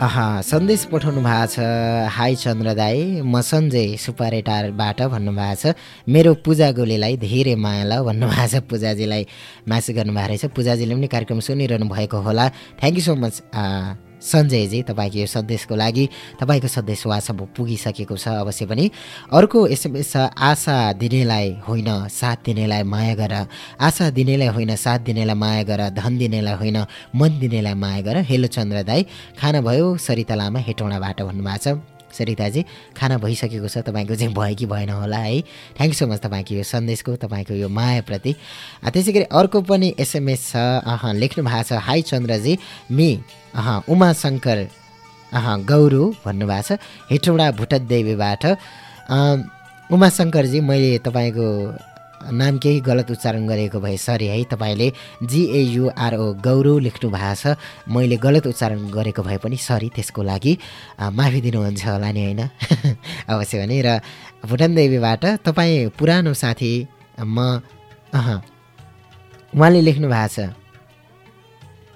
सन्देश पठाउनु भएको छ। हाई चन्द्र दाई म सञ्जय सुपारेटारबाट भन्नुभएको छ। मेरो पूजा गोलेलाई धेरै माया ल भन्नुभएको छ। पूजाजीलाई म्यासेज गर्नुभएको रहेछ। पूजाजीले पनि कार्यक्रम सुनिरहनु भएको होला। Thank you so much Sanjayji तपाईँको यो सन्देशको लागि तपाईँको सन्देश उहाँसम्म पुगिसकेको छ अवश्य पनि। अर्को एसएमएस छ आशा दिनेलाई होइन साथ दिनेलाई माया गर। आशा दिनेलाई होइन साथ दिनेलाई माया गर। धन दिनेलाई होइन मन दिनेलाई माया गर। हेलो चन्द्र दाई खाना भयो सरिता लामा हेटौँडाबाट भन्नुभएको छ। सरिताजी खाना भइसकेको छ तपाईँको चाहिँ भयो कि भएन होला है। थ्याङ्क सो मच तपाईँको यो सन्देशको तपाईँको यो मायाप्रति। त्यसै गरी अर्को पनि एसएमएस छ अह लेख्नु भएको छ हाई चन्द्रजी मि अह उमाशङ्कर अह गौरव भन्नुभएको छ। हेटौँडा भुटदेवीबाट अम, उमाशङ्करजी मैले तपाईँको नाम केही गलत उच्चारण गरेको भए सरी है तपाईँले जिएयुआरओ गौरव लेख्नु भएको छ। मैले गलत उच्चारण गरेको भए पनि सरी त्यसको लागि। माफी दिनुहुन्छ होला नि होइन? <laughs> अवश्य भने र भुटान देवीबाट तपाईँ पुरानो साथी म अह उहाँले लेख्नु भएको छ।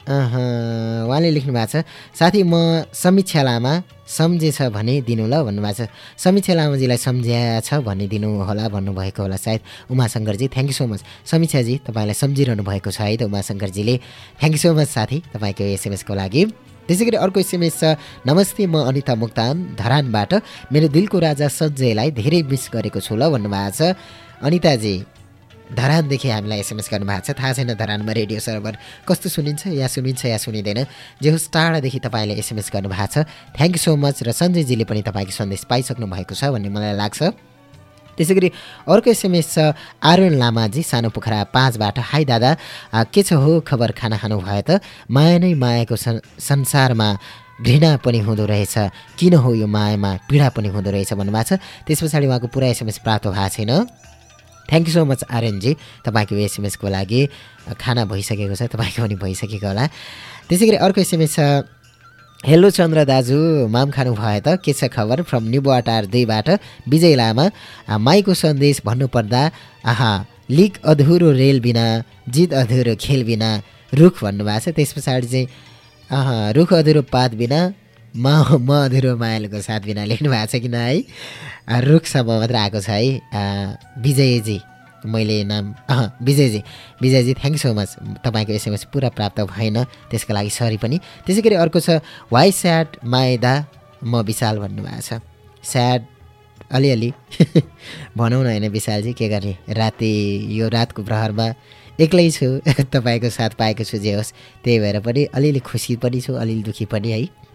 उहाँले लेख्नु भएको छ साथी म समीक्षा लामा सम्झेछ भने दिनु ल भन्नुभएको छ। समीक्षा लामाजीलाई सम्झ्या छ भने दिनु होला भन्नुभएको होला सायद Umashankarji. Thank you so much Samikshaji तपाईँलाई सम्झिरहनु भएको छ है त उमाशङ्करजीले। थ्याङ्क यू सो मच साथी तपाईँको एसएमएसको लागि। त्यसै गरी अर्को एसएमएस छ नमस्ते म अनिता मुक्तान धरानबाट। मेरो दिलको राजा सञ्जयलाई धेरै मिस गरेको छु ल भन्नुभएको छ। अनिताजी धरानदेखि हामीलाई एसएमएस गर्नुभएको छ। थाहा छैन धरानमा रेडियो सर्भर कस्तो सुनिन्छ या सुनिन्छ या सुनिँदैन। जे होस् टाढादेखि तपाईँले एसएमएस गर्नुभएको छ। थ्याङ्क यू सो मच र सञ्जयजीले पनि तपाईँको सन्देश पाइसक्नु भएको छ भन्ने मलाई लाग्छ। त्यसै गरी अर्को एसएमएस छ आर्यन लामाजी सानो पोखरा पाँचबाट। हाई दादा के छ हो? खबर खाना खानु भयो त? माया नै मायाको संसारमा घृणा पनि हुँदो रहेछ। किन हो यो मायामा पीडा पनि हुँदो रहेछ भन्नुभएको छ। त्यस पछाडि उहाँको पुरा एसएमएस प्राप्त भएको छैन। Thank you so much Aryanji तपाईँको एसएमएसको लागि खाना भइसकेको छ तपाईँको पनि भइसकेको होला। त्यसै गरी अर्को एसएमएस छ हेलो चन्द्र दाजु माम खानु भयो त? के छ खबर? फ्रम निबुवाटार दुईबाट विजय लामा। माईको सन्देश भन्नुपर्दा आहा लिक अधुरो रेल बिना जित अधुरो खेल बिना रुख भन्नुभएको छ। त्यस पछाडि चाहिँ रुख अधुरो पात बिना म म अधुरो मायालुको साथ बिना लेख्नु भएको छ किन है? रुखसम्म मात्र आएको छ है? विजयजी मैले नाम Vijayji Vijayji thank so much तपाईँको एसएमएस पुरा प्राप्त भएन त्यसको लागि सरी पनि। त्यसै गरी अर्को छ वाइ स्याड मायदा म विशाल भन्नुभएको छ। स्याड अलिअलि <laughs> भनौँ न होइन विशालजी के गर्ने? राति यो रातको प्रहरमा एक्लै छु <laughs> तपाईँको साथ पाएको छु जे होस् त्यही भएर पनि अलिअलि खुसी पनि छु अलिअलि दुःखी पनि है?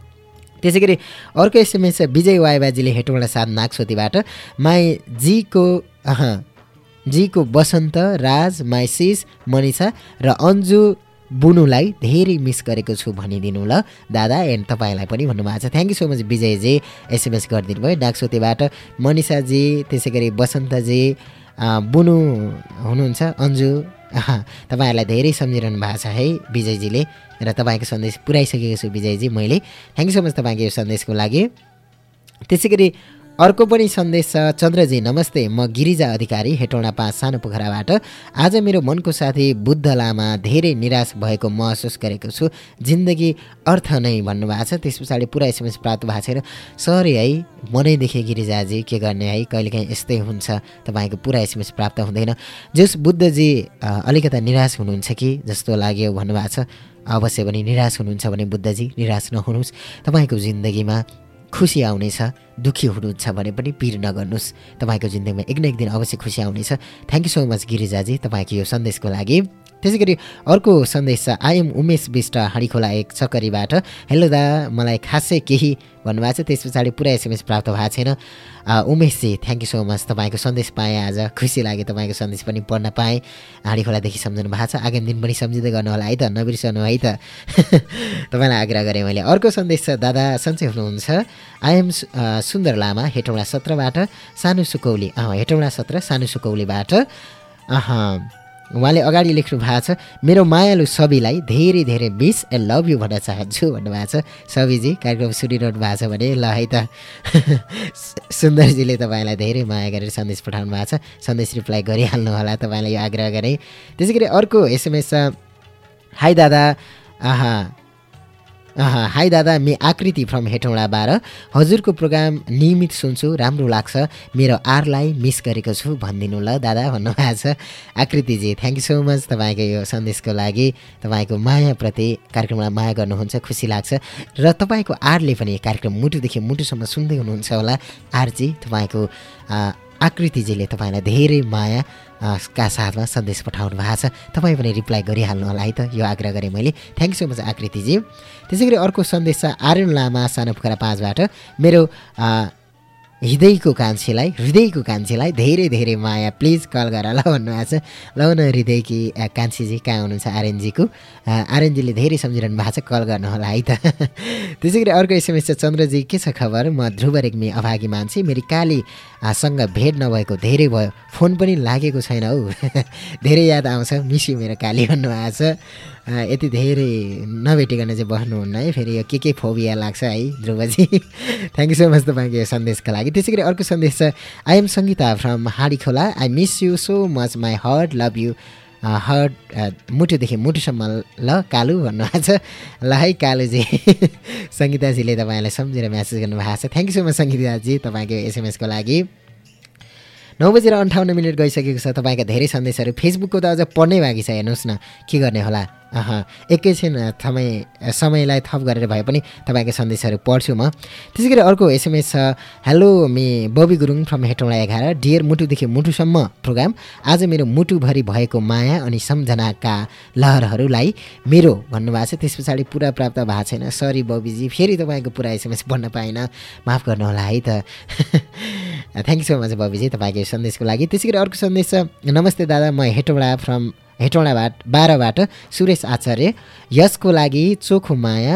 त्यसै गरी अर्को एसएमएस छ विजय वाइबाजीले हेटौँडा साथ नागसोतीबाट माई जीको जीको बसन्त राज माइसिस मनिषा र अन्जु बुनुलाई धेरै मिस गरेको छु भनिदिनु ल। दादा एन्ड तपाईँलाई पनि भन्नुभएको छ। Thank you so much Vijayji SMS गरिदिनु भयो नागसोतीबाट मनिषाजी त्यसै गरी बसन्तजी बुनु हुनुहुन्छ अन्जु <laughs> तपाईँहरूलाई धेरै सम्झिरहनु भएको छ है विजयजीले। र तपाईँको सन्देश पुऱ्याइसकेको छु विजयजी मैले। थ्याङ्क यू सो मच तपाईँको यो सन्देशको लागि। त्यसै गरी अर्को पनि सन्देश छ। चन्द्रजी नमस्ते। म गिरिजा अधिकारी हेटौँडा पाँच सानो पोखराबाट आज मेरो मनको साथी बुद्ध लामा धेरै निराश भएको महसुस गरेको छु। जिन्दगी अर्थ नै भन्नुभएको छ। त्यस पछाडि पुरा एसएमएस प्राप्त भएको छैन। सरी है मनै देखेँ गिरिजाजी। के गर्ने है? कहिलेकाहीँ यस्तै हुन्छ। तपाईँको पुरा एसएमएस प्राप्त हुँदैन। जस बुद्धजी अलिकता निराश हुनुहुन्छ कि? जस्तो लाग्यो भन्नुभएको छ। अवश्य पनि निराश हुनुहुन्छ भने बुद्धजी निराश नहुनुहोस्। तपाईँको जिन्दगीमा खुसी आउनेछ दुःखी हुनुहुन्छ भने पनि पिर नगर्नुहोस्। तपाईँको जिन्दगीमा एक न एक दिन अवश्य खुसी आउनेछ। Thank you so much Girijaji तपाईँको यो सन्देशको लागि। त्यसै गरी अर्को सन्देश छ। आइएम उमेश विष्ट हाँडीखोला एक चक्करीबाट हेलो दा मलाई खासै केही भन्नुभएको छ त्यस पछाडि पुरा एसएमएस प्राप्त भएको छैन। Umeshji thank you so much तपाईँको सन्देश पाएँ आज। खुसी लाग्यो तपाईँको सन्देश पनि पढ्न पाएँ। हाँडीखोलादेखि सम्झनु भएको छ आगामी दिन पनि सम्झिँदै गर्नु होला है त? नबिर्सनु है त? <laughs> तपाईँलाई आग्रह गरेँ मैले। अर्को सन्देश छ दादा सन्चै हुनुहुन्छ। आइएम सुन्दर लामा हेटौँडा सत्रबाट सानो सुकौली। हेटौँडा सत्र सानो सुकौलीबाट। उहाँले अगाडि लेख्नु भएको छ मेरो मायालु सबीलाई धेरै धेरै मिस एन्ड लभ यु भन्न चाहन्छु भन्नुभएको छ। सबीजी कार्यक्रम सुनिरहनु भएको छ भने ल है त। <laughs> सुन्दरजीले तपाईँलाई धेरै माया गरेर सन्देश पठाउनु भएको छ। सन्देश रिप्लाई गरिहाल्नु होला तपाईँलाई यो आग्रह गरेँ। त्यसै गरी अर्को एसएमएस छ। हाई दादा आहा हाई दादा मे आकृति फ्रम हेटौँडा बाह्र हजुरको प्रोग्राम नियमित सुन्छु राम्रो लाग्छ। मेरो आरलाई मिस गरेको छु भनिदिनु ल दादा भन्नुभएको छ। Akritiji thank you so much तपाईँको यो सन्देशको लागि। तपाईँको मायाप्रति कार्यक्रमलाई माया गर्नुहुन्छ खुसी लाग्छ। र तपाईँको आरले पनि कार्यक्रम मुटुदेखि मुटुसम्म सुन्दै हुनुहुन्छ होला। आरजी तपाईँको आकृतिजीले तपाईँलाई धेरै माया का साथमा सन्देश पठाउनु भएको छ। तपाईँ पनि रिप्लाई गरिहाल्नु होला है त। यो आग्रह गरेँ मैले। Thank so much Akritiji. त्यसै गरी अर्को सन्देश छ आर्यन लामा सानो पोखरा पाँचबाट। मेरो हृदयको कान्छीलाई हृदयको कान्छीलाई धेरै धेरै माया। प्लिज कल गर ल भन्नुभएको छ। ल न हृदयकी कान्छीजी कहाँ हुनुहुन्छ? आर्यनजीको। अ, आर्यनजीले धेरै सम्झिरहनु भएको छ। कल गर्नु होला है त। <laughs> त्यसै गरी अर्को एसएमएस छ चन्द्रजी के छ खबर? म ध्रुव रेग्मी अभागी मान्छे। मेरी काली अ, सँग भेट नभएको धेरै भयो। फोन पनि लागेको छैन हौ। <laughs> धेरै याद आउँछ। मिस यु मेरो काली भन्नुभएको छ। यति धेरै नभेटिकन चाहिँ बस्नुहुन्न है। फेरि यो के के फोबिया लाग्छ है Dhruvji? Thank you so much तपाईँको यो सन्देशको लागि। त्यसै गरी अर्को सन्देश छ। I am Sangita from Handi Khola I miss you so much my heart love you heart मुटुदेखि मुटुसम्म ल कालु भन्नुभएको छ। ल है कालुजी। <laughs> सङ्गीताजीले तपाईँलाई सम्झेर म्यासेज गर्नुभएको छ। Thank you so much Sangitaji तपाईँको एसएमएसको लागि। नौ बजेर अन्ठाउन्न मिनट गइसकेको छ। तपाईँका धेरै सन्देशहरू फेसबुकको त अझ पढ्नै बाँकी छ। हेर्नुहोस् न के गर्ने होला? एकैछिन समय समयलाई थप गरेर भए पनि तपाईँको सन्देशहरू पढ्छु म। त्यसै गरी अर्को एसएमएस छ hello me Babi Gurung from Hetauda एघार। डियर मुटुदेखि मुटुसम्म प्रोग्राम आज मेरो मुटुभरि भएको माया अनि सम्झनाका लहरहरूलाई मेरो भन्नुभएको छ। त्यस पछाडि पुरा प्राप्त भएको छैन। सरी बबीजी फेरि तपाईँको पुरा एसएमएस पढ्न पाइनँ माफ गर्नु होला है त। Thank you so much Babiji तपाईँको सन्देशको लागि। त्यसै अर्को सन्देश छ नमस्ते दादा म हेटौँडा फ्रम हेटौँडाबाट बाह्रबाट सुरेश आचार्य यसको लागि चोखो माया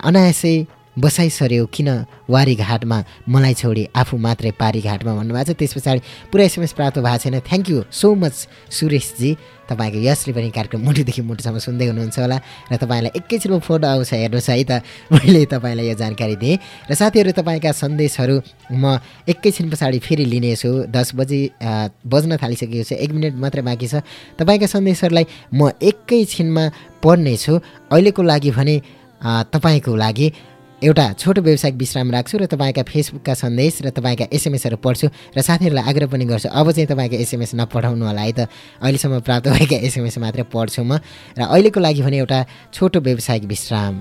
अनायासै बसाइसर्यो किन वारी घाटमा मलाई छोडी आफू मात्रै पारी घाटमा भन्नुभएको छ? त्यस पछाडि पुरा एसएमएस प्राप्त भएको छैन। Thank you so much Sureshji. तपाईँको यसले पनि कार्यक्रम मुटुदेखि मुटुसम्म सुन्दै हुनुहुन्छ होला र तपाईँलाई एकैछिनमा फोटो आउँछ हेर्नुहोस् है त। मैले तपाईँलाई यो जानकारी दिएँ र साथीहरू तपाईँका सन्देशहरू म एकैछिन पछाडि फेरि लिनेछु। दस बजी बज्न थालिसकेको छ। एक मिनट मात्रै बाँकी छ। तपाईँका सन्देशहरूलाई म एकैछिनमा पढ्नेछु। अहिलेको लागि भने तपाईँको लागि एउटा छोटो व्यवसायिक विश्राम राख्छु र तपाईँका फेसबुकका सन्देश र तपाईँका एसएमएसहरू पढ्छु र साथीहरूलाई आग्रह पनि गर्छु अब चाहिँ तपाईँको एसएमएस नपठाउनु होला है त। अहिलेसम्म प्राप्त भएका एसएमएस मात्रै पढ्छु म र अहिलेको लागि भने एउटा छोटो व्यवसायिक विश्राम।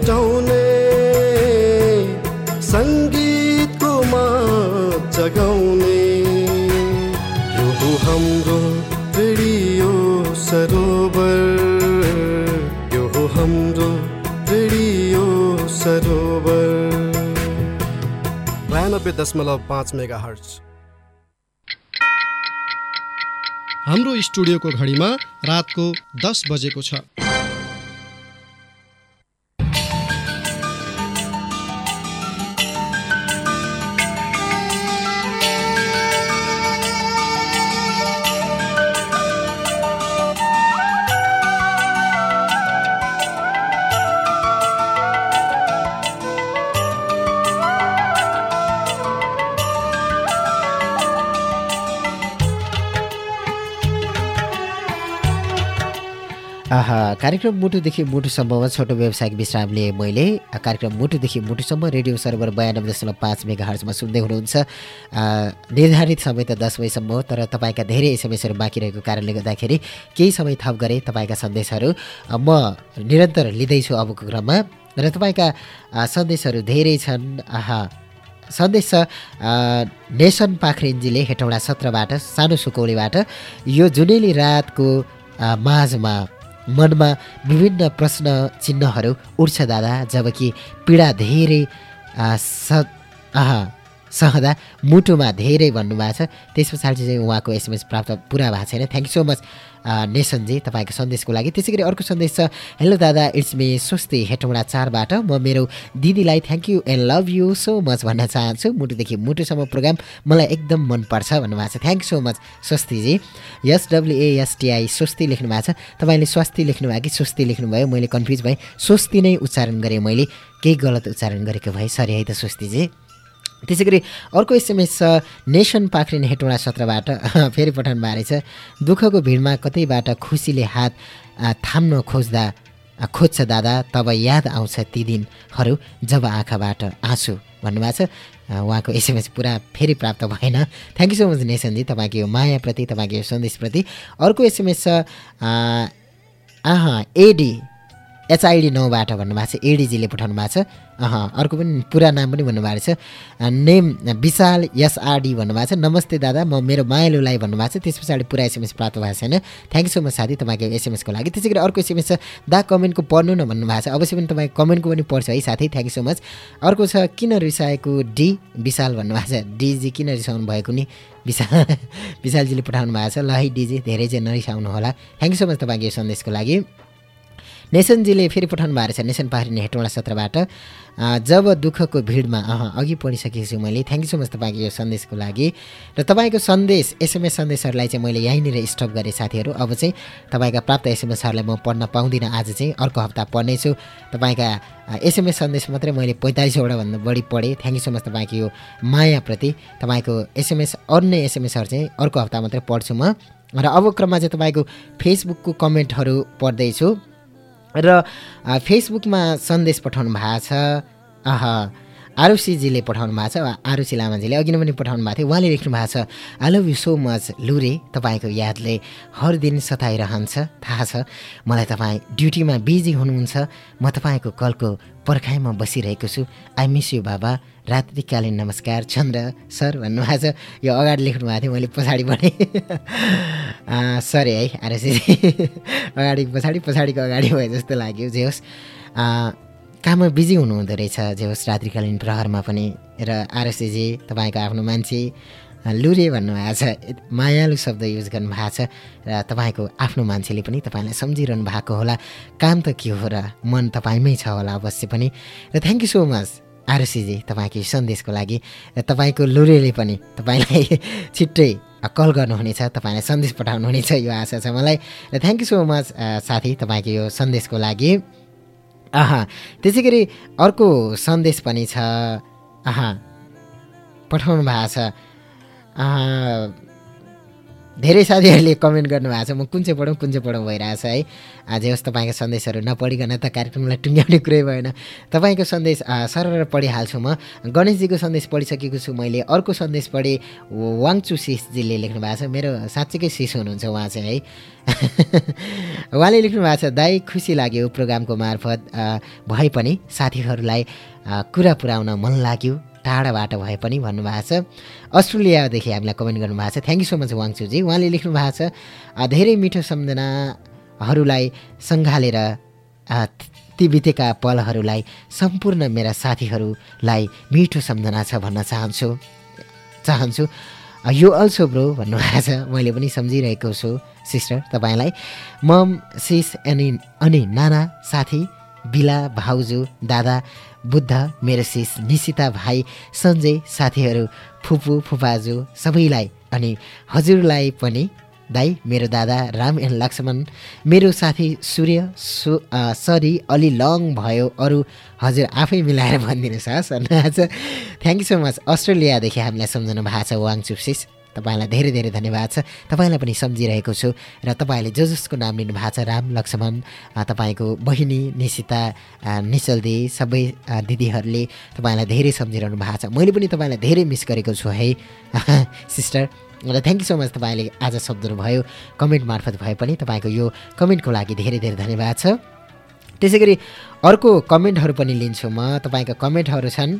मिटाउने सङ्गीत को माग जगाउने। यो हाम्रो रेडियो सरोवर। यो हाम्रो सरोवर। बयानब्बे दशमलव पाँच मेगा हर्च हाम्रो स्टुडियोको घडीमा रातको दस बजेको छ। कार्यक्रम मुटुदेखि मुटुसम्ममा छोटो व्यावसायिक विश्राम लिए मैले कार्यक्रम मुटुदेखि मुटुसम्म रेडियो सर्भर बयानब्बे दशमलव पाँच मेगा हर्चमा सुन्दै हुनुहुन्छ। निर्धारित समय त दस बजीसम्म हो तर तपाईँका धेरै एसएमएसहरू बाँकी रहेको कारणले गर्दाखेरि केही समय थप गरेँ तपाईँका सन्देशहरू। म निरन्तर लिँदैछु अबको क्रममा र तपाईँका सन्देशहरू धेरै छन्। आहा सन्देश छ नेसन पाखरिनजीले हेटौँडा सत्रबाट सानो सुकौलीबाट यो जुनेली रातको माझमा मनमा विभिन्न प्रश्न चिन्हहरू उठ्छ दादा जबकि पीडा धेरै स सहँदा मुटुमा धेरै भन्नुभएको छ। त्यस पछाडि चाहिँ उहाँको एसएमएस प्राप्त पुरा भएको छैन। थ्याङ्क सो मच नेसनजी तपाईँको सन्देशको लागि। त्यसै गरी अर्को सन्देश छ। हेलो दादा इट्स मे स्वस्ति हेटौँडा चारबाट। म मेरो दिदीलाई thank you and love you so much भन्न चाहन्छु। मुटुदेखि मुटुसम्म प्रोग्राम मलाई एकदम मनपर्छ भन्नुभएको छ। Thank so much Swastiji yes W A S T I Swasti लेख्नु भएको छ। तपाईँले स्वास्ति लेख्नुभयो कि स्वस्ति लेख्नुभयो मैले कन्फ्युज भएँ। स्वस्ति नै उच्चारण गरेँ मैले। केही गलत उच्चारण गरेको भए। सरी है त स्वस्तिजी त्यसै गरी अर्को एसएमएस छ नेसन पाखरिन हेटौँडा सत्रबाट <laughs> फेरि पठाउनु भएको रहेछ दुःखको भिडमा कतैबाट खुसीले हात थाम्न खोज्दा खोज्छ दादा तब याद आउँछ ती दिनहरू जब आँखाबाट आँसु भन्नुभएको छ। उहाँको एसएमएस पुरा फेरि प्राप्त भएन। थ्याङ्क यू सो मच नेसनजी तपाईँको यो मायाप्रति तपाईँको यो सन्देशप्रति। अर्को एसएमएस छ आहा एडी एचआइडी नौबाट भन्नुभएको छ एडिजीले पठाउनु भएको छ। अह अर्को पनि पुरा नाम पनि भन्नुभएको छ। नेम विशाल एसआरडी भन्नुभएको छ। नमस्ते दादा म मेरो मायालुलाई भन्नुभएको छ। त्यस पछाडि पुरा एसएमएस प्राप्त भएको छैन। थ्याङ्क सो मच साथी। तपाईँको एसएमएसको लागि। त्यसै गरी अर्को एसएमएस छ। दा कमेन्टको पढ्नु न भन्नुभएको छ। अवश्य पनि तपाईँ कमेन्टको पनि पढ्छ है साथी। थ्याङ्क सो मच अर्को छ किन रिसाएको डी विशाल भन्नुभएको छ? डिजी किन रिसाउनु भएको नि? विशाल विशालजीले पठाउनु भएको छ। ल है डिजी धेरै चाहिँ नरिसाउनु होला थ्याङ्क सो मच तपाईँको यो सन्देशको लागि। नेसनजीले फेरि पठाउनु भएको छ नेसन पाखरिने हेटौँडा सत्रबाट। जब दुःखको भिडमा अह अघि पढिसकेको छु मैले। थ्याङ्क यू सो मच तपाईँको यो सन्देशको लागि। र तपाईँको सन्देश एसएमएस सन्देशहरूलाई चाहिँ मैले यहीँनिर स्टप गरेँ साथीहरू। अब चाहिँ तपाईँका प्राप्त एसएमएसहरूलाई म पढ्न पाउँदिनँ। आज चाहिँ अर्को हप्ता पढ्नेछु। तपाईँका एसएमएस सन्देश मात्रै मैले पैँतालिसवटा भन्दा बढी पढेँ। थ्याङ्क यू सो मच तपाईँको यो मायाप्रति। तपाईँको एसएमएस अन्य एसएमएसहरू चाहिँ अर्को हप्ता मात्रै पढ्छु म। र अब क्रममा चाहिँ तपाईँको फेसबुकको कमेन्टहरू पढ्दैछु। र फेसबुकमा सन्देश पठाउनु भएको छ। अह आरुषीजीले पठाउनु भएको छ। आरुषी लामाजीले अघि नै पनि पठाउनु भएको थियो। उहाँले लेख्नु भएको छ I love you so much लुरे। तपाईँको यादले हर दिन सताइरहन्छ। थाहा छ मलाई तपाईँ ड्युटीमा बिजी हुनुहुन्छ। म तपाईँको कलको पर्खाइमा बसिरहेको छु। आई मिस यु बाबा। रात्रिकालीन नमस्कार चन्द्र सर भन्नुभएको छ। यो अगाडि लेख्नु भएको थियो मैले पछाडि पढेँ सरी है आरसी अगाडि पछाडि पछाडिको अगाडि भए जस्तो लाग्यो जे होस् काममा बिजी हुनुहुँदो रहेछ जे होस् रात्रिकालीन प्रहरमा पनि। र आरएसएजी तपाईँको आफ्नो मान्छे लुरे भन्नुभएको छ। मायालु शब्द युज गर्नुभएको छ। र तपाईँको आफ्नो मान्छेले पनि तपाईँलाई सम्झिरहनु भएको होला। काम त के हो र? मन तपाईँमै छ होला अवश्य पनि। र thank you so much RCji तपाईँको सन्देशको लागि र तपाईँको लुरेले पनि तपाईँलाई <laughs> छिट्टै कल गर्नुहुनेछ तपाईँलाई सन्देश पठाउनुहुनेछ यो आशा छ मलाई। र थ्याङ्क यू सो मच साथी तपाईँको यो सन्देशको लागि। आहा त्यसै गरी अर्को सन्देश पनि छ। आहा पठाउनु भएको छ। धेरै साथीहरूले कमेन्ट गर्नुभएको छ म कुन चाहिँ पढौँ कुन चाहिँ पढौँ भइरहेछ है? आज होस् तपाईँको सन्देशहरू नपढिकन त कार्यक्रमलाई टुङ्ग्याउने कुरै भएन। तपाईँको सन्देश सरर पढिहाल्छु म। गणेशजीको सन्देश पढिसकेको छु मैले। अर्को सन्देश पढेँ वाङचु शिषजीले लेख्नु भएको छ। मेरो साँच्चीकै शिष हुनुहुन्छ उहाँ चाहिँ है। <laughs> उहाँले लेख्नु भएको छ दाई खुसी लाग्यो प्रोग्रामको मार्फत भए पनि साथीहरूलाई कुरा पुर्याउन मन लाग्यो। टाढाबाट भए पनि भन्नुभएको छ। अस्ट्रेलियादेखि हामीलाई कमेन्ट गर्नुभएको छ। Thank you so much Wangchuji. उहाँले लेख्नु भएको छ धेरै मिठो सम्झनाहरूलाई सङ्घालेर ती बितेका पलहरूलाई सम्पूर्ण मेरा साथीहरूलाई मिठो सम्झना छ भन्न चाहन्छु। चाहन्छु। यो अल्सो ब्रो भन्नुभएको छ। मैले पनि सम्झिरहेको छु सिस्टर। तपाईँलाई मम सिस अनि अनि नाना साथी बिला भाउजू दादा बुद्ध मेरो सिस निशिता भाइ सञ्जय साथीहरू फुपू फुपाजू सबैलाई अनि हजुरलाई पनि दाई मेरो दादा राम एन्ड लक्ष्मण मेरो साथी सूर्य सु सरी अलि लङ भयो अरू हजुर आफै मिलाएर भनिदिनुहोस् हस्। छ <laughs> थ्याङ्क यू सो मच। अस्ट्रेलियादेखि हामीलाई सम्झाउनु भएको छ वाङ चुप्सिस। तपाईँलाई धेरै धेरै धन्यवाद छ। तपाईँलाई पनि सम्झिरहेको छु र तपाईँले जो जसको नाम लिनुभएको छ राम लक्ष्मण तपाईँको बहिनी निशिता अ, निश्चल दी सबै दिदीहरूले तपाईँलाई धेरै सम्झिरहनु भएको छ। मैले पनि तपाईँलाई धेरै मिस गरेको छु है? <laughs> सिस्टर र थ्याङ्क यू सो मच तपाईँले आज सम्झनु भयो कमेन्ट मार्फत भए पनि तपाईँको यो कमेन्टको लागि धेरै धेरै धन्यवाद छ। त्यसै गरी अर्को कमेन्टहरू पनि लिन्छु म। तपाईँका कमेन्टहरू छन्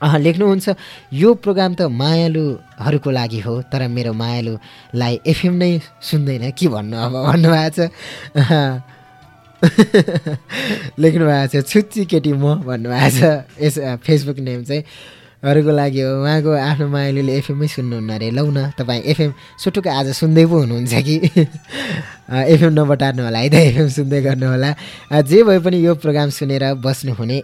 लेख्नुहुन्छ यो प्रोग्राम त मायालुहरूको लागि हो तर मेरो मायालुलाई एफएम नै सुन्दैन। के भन्नु अब? <laughs> भन्नुभएको छ। <laughs> लेख्नु भएको छ छुच्ची केटी म भन्नुभएको छ। यस फेसबुक नेम चाहिँ अरूको लागि हो। उहाँको आफ्नो माइलीले एफएममै सुन्नुहुन्न अरे। लौ न तपाईँ एफएम सुटुक्क आज सुन्दै पो हुनुहुन्छ कि? <laughs> एफएम नबटार्नु होला है त एफएम सुन्दै गर्नु होला। अ, जे भए पनि यो प्रोग्राम सुनेर बस्नुहुने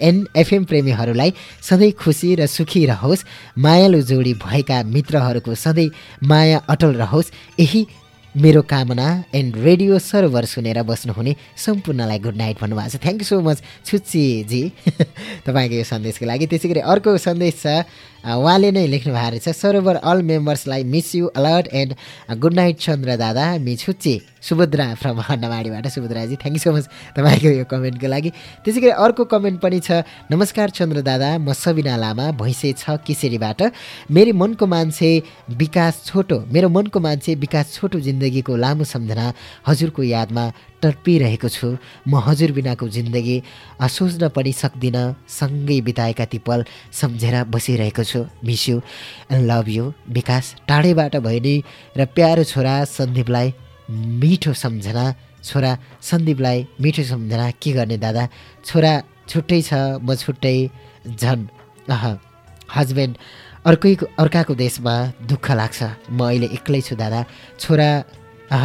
एन एफएम प्रेमीहरूलाई सधैँ खुसी र सुखी रहोस्। मायालु जोडी भएका मित्रहरूको सधैँ माया अटल रहोस्। यही मेरो कामना एन्ड रेडियो सर्भर सुनेर बस्नुहुने सम्पूर्णलाई गुड नाइट भन्नुभएको छ। Thank you so much Chhuchchiji. <laughs> तपाईँको यो सन्देशको लागि। त्यसै गरी अर्को सन्देश छ। उहाँले नै लेख्नु भएको रहेछ Sarovar all मेम्बर्सलाई miss you alert and good night Chandra दादा मि छुच्ची। Subhadra from हन्डामाडीबाट Subhadraji thank you so much तपाईँको यो कमेन्टको लागि। त्यसै गरी अर्को कमेन्ट पनि छ नमस्कार चन्द्र दादा म सबिना लामा भैँसे छ किसेरीबाट मेरो मनको मान्छे विकास छोटो मेरो मनको मान्छे विकास छोटो जिन्दगीको लामो सम्झना हजुरको यादमा तडपिरहेको छु। म हजुर बिनाको जिन्दगी सोच्न पनि सक्दिनँ सँगै बिताएका ती पल सम्झेर बसिरहेको छु। मिस यु लभ यु विकास टाढैबाट भए नि र प्यारो छोरा सन्दीपलाई मिठो सम्झना। छोरा सन्दीपलाई मिठो सम्झना। के गर्ने दादा? छोरा छुट्टै छ म छुट्टै झन् अह हस्बेन्ड अर्कैको अर्काको देशमा दुःख लाग्छ। म अहिले एक्लै छु दादा। छोरा अह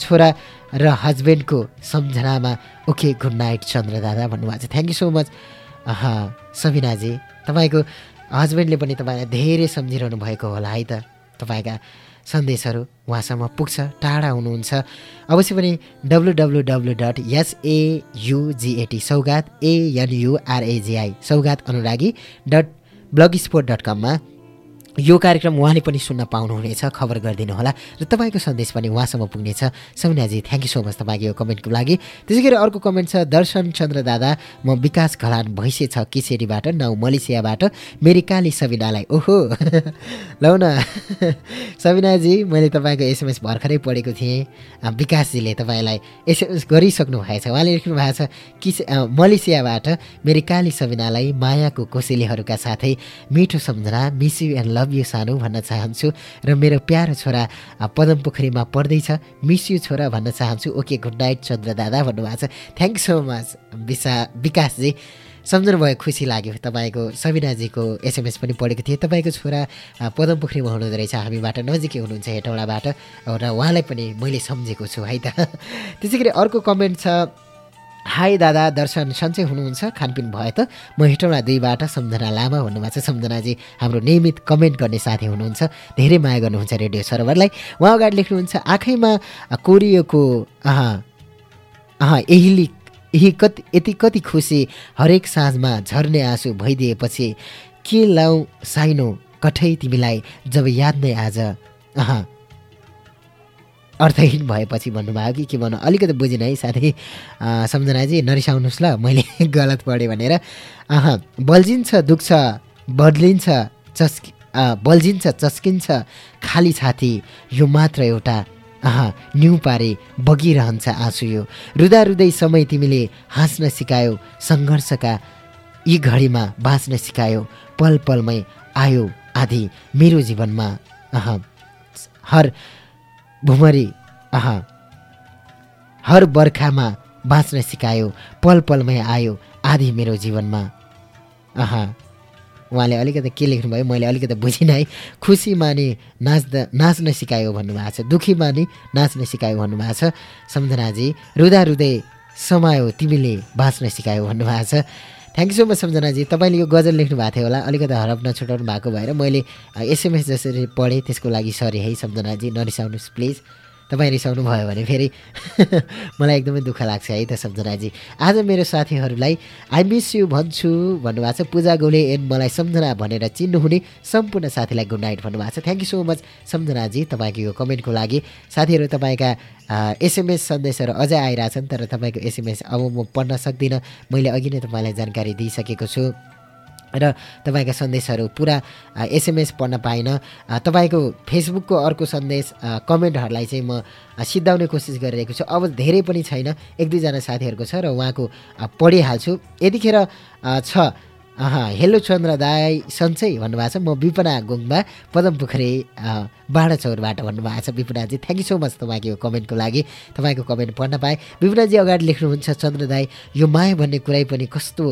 छोरा र हस्बेन्डको सम्झनामा ओके गुड नाइट चन्द्र दादा भन्नुभएको छ। थ्याङ्क यू सो मच अह सबिनाजी तपाईँको हस्बेन्डले पनि तपाईँलाई धेरै सम्झिरहनु भएको होला है त। तपाईँका सन्देशहरू उहाँसम्म पुग्छ टाढा हुनुहुन्छ। अवश्य पनि डब्लु डब्लु डब्लु डट एसएयुजिएटी सौगात एएनयुआरएजिआई सौगात अनुरागी डट ब्लग स्पोर्ट डट कममा यो कार्यक्रम उहाँले पनि सुन्न पाउनुहुनेछ खबर गरिदिनु होला। र तपाईँको सन्देश पनि उहाँसम्म पुग्नेछ। Saumyaji thank you so much तपाईँको यो कमेन्टको लागि। त्यसै गरी अर्को कमेन्ट छ दर्शन चन्द्र दादा म विकास घलान भैँसे छ किसेरीबाट नाउ मलेसियाबाट। मेरी काली सबिनालाई ओहो! <laughs> लौ न। <laughs> सबिनाजी मैले तपाईँको एसएमएस भर्खरै पढेको थिएँ। विकासजीले तपाईँलाई एसएमएस गरिसक्नु भएछ। उहाँले लेख्नु भएको छ अ, मलेसियाबाट मेरी काली सबिनालाई मायाको कोसेलीहरूका साथै मिठो सम्झना miss you and love you सानो भन्न चाहन्छु र मेरो प्यारो छोरा पदम पोखरीमा पढ्दैछ मिस यु छोरा भन्न चाहन्छु। ओके गुड नाइट चन्द्र दादा भन्नुभएको छ। थ्याङ्क सो मच विशा विकासजी। सम्झनु भयो खुसी लाग्यो तपाईँको सबिनाजीको एसएमएस पनि पढेको थिएँ। तपाईँको छोरा पदम पोखरीमा हुनुहुँदो रहेछ। हामीबाट नजिकै हुनुहुन्छ हेटौँडाबाट। र उहाँलाई पनि मैले सम्झेको छु है त। <laughs> त्यसै गरी अर्को कमेन्ट छ हाई दादा दर्शन सन्चै हुनुहुन्छ खानपिन भयो त। म हेटौँडा दुईबाट सम्झना लामा भन्नुभएको छ। सम्झनाजी हाम्रो नियमित कमेन्ट गर्ने साथी हुनुहुन्छ। धेरै माया गर्नुहुन्छ रेडियो सर्भरलाई उहाँ अगाडि लेख्नुहुन्छ आँखैमा कोरियोको अह अह यही यही कति यति कति खुसी हरेक साँझमा झर्ने आँसु भइदिएपछि के लाउ साइनो कठै तिमीलाई जब याद नै आज अह। अर्थहीन भएपछि भन्नुभयो कि के भन्नु अलिकति बुझिनँ है साथी। सम्झनाजी नरिसाउनुहोस् ल मैले <laughs> गलत पढेँ भनेर। अह बल्झिन्छ दुख्छ बदलिन्छ चस्कि बल्झिन्छ चस्किन्छ खाली छाती यो मात्र एउटा अह न्यु पारे बगिरहन्छ आँसु यो। रुदा रुदै समय तिमीले हाँस्न सिकायो सङ्घर्षका यी घडीमा बाँच्न सिकायो पल पलमै आयो आधी मेरो जीवनमा। अह हर भुमरी अह हर बर्खामा बाँच्न सिकायो पल पलमै आयो आधी मेरो जीवनमा। आहा उहाँले अलिकति के लेख्नुभयो? मैले अलिकति बुझिनँ है। खुसी माने नाच्दा नाच्न सिकायो भन्नुभएको छ। दुःखी माने नाच्न सिकायो भन्नुभएको छ। सम्झनाजी रुँदा रुँदै समायो तिमीले बाँच्न सिकायो भन्नुभएको छ। थ्याङ्क यू सो मच सम्झनाजी। तपाईँले यो गजल लेख्नु भएको थियो होला। अलिकति हरप नछुटाउनु भएको भएर मैले एसएमएस जसरी पढेँ त्यसको लागि सरी है सम्झनाजी। नरिसाउनुहोस् प्लिज। तपाईँ रिसाउनु भयो भने फेरि <laughs> मलाई एकदमै दुःख लाग्छ है त सम्झनाजी। आज मेरो साथीहरूलाई आई मिस यु भन्छु भन्नुभएको छ। पूजा गोले एन्ड मलाई सम्झना भनेर चिन्नुहुने सम्पूर्ण साथीलाई गुड नाइट भन्नुभएको छ। थ्याङ्क यू सो मच सम्झनाजी तपाईँको यो कमेन्टको लागि। साथीहरू तपाईँका एसएमएस सन्देशहरू अझै आइरहेछन् तर तपाईँको एसएमएस अब म पढ्न सक्दिनँ। मैले अघि नै तपाईँलाई जानकारी दिइसकेको छु। र तपाईँका सन्देशहरू पुरा एसएमएस पढ्न पाइनँ। तपाईँको फेसबुकको अर्को सन्देश कमेन्टहरूलाई चाहिँ म सिद्धाउने कोसिस गरिरहेको छु। अब धेरै पनि छैन एक दुईजना साथीहरूको छ र उहाँको पढिहाल्छु। यतिखेर छ हेलो चन्द्र दाई सन्चै भन्नुभएको छ। म विपना गुङमा पदम पोखरी बाँडाचौरबाट भन्नुभएको छ। विपनाजी थ्याङ्क यू सो मच तपाईँको यो कमेन्टको लागि। तपाईँको कमेन्ट पढ्न पाएँ। विपनाजी अगाडि लेख्नुहुन्छ चन्द्र दाई यो माया भन्ने कुरै पनि कस्तो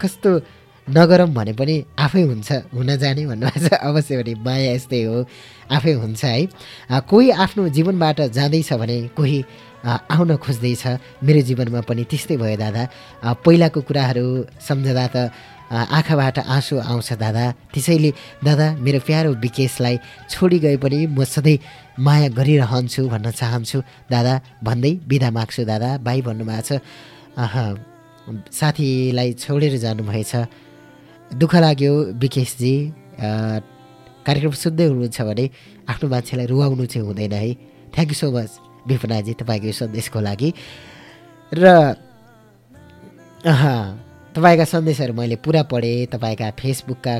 कस्तो नगरौँ भने पनि आफै हुन्छ हुन जाने भन्नुभएको छ। अवश्य भने माया यस्तै हो। आफै हुन्छ है। कोही आफ्नो जीवनबाट जाँदैछ भने कोही आउन खोज्दैछ। मेरो जीवनमा पनि त्यस्तै भयो दादा। पहिलाको कुराहरू सम्झँदा त आँखाबाट आँसु आउँछ दादा। त्यसैले दादा मेरो प्यारो विकेशलाई छोडी गए पनि म सधैँ माया गरिरहन्छु भन्न चाहन्छु। दादा भन्दै बिदा माग्छु दादा। भाइ भन्नुभएको छ साथीलाई छोडेर जानुभएछ। दुःख लाग्यो विकेशजी कार्यक्रम सुन्दै हुनुहुन्छ भने आफ्नो मान्छेलाई रुवाउनु चाहिँ हुँदैन है। थ्याङ्क यू सो मच विपनाजी तपाईँको यो सन्देशको लागि। र तपाईँका सन्देशहरू मैले पुरा पढेँ तपाईँका फेसबुकका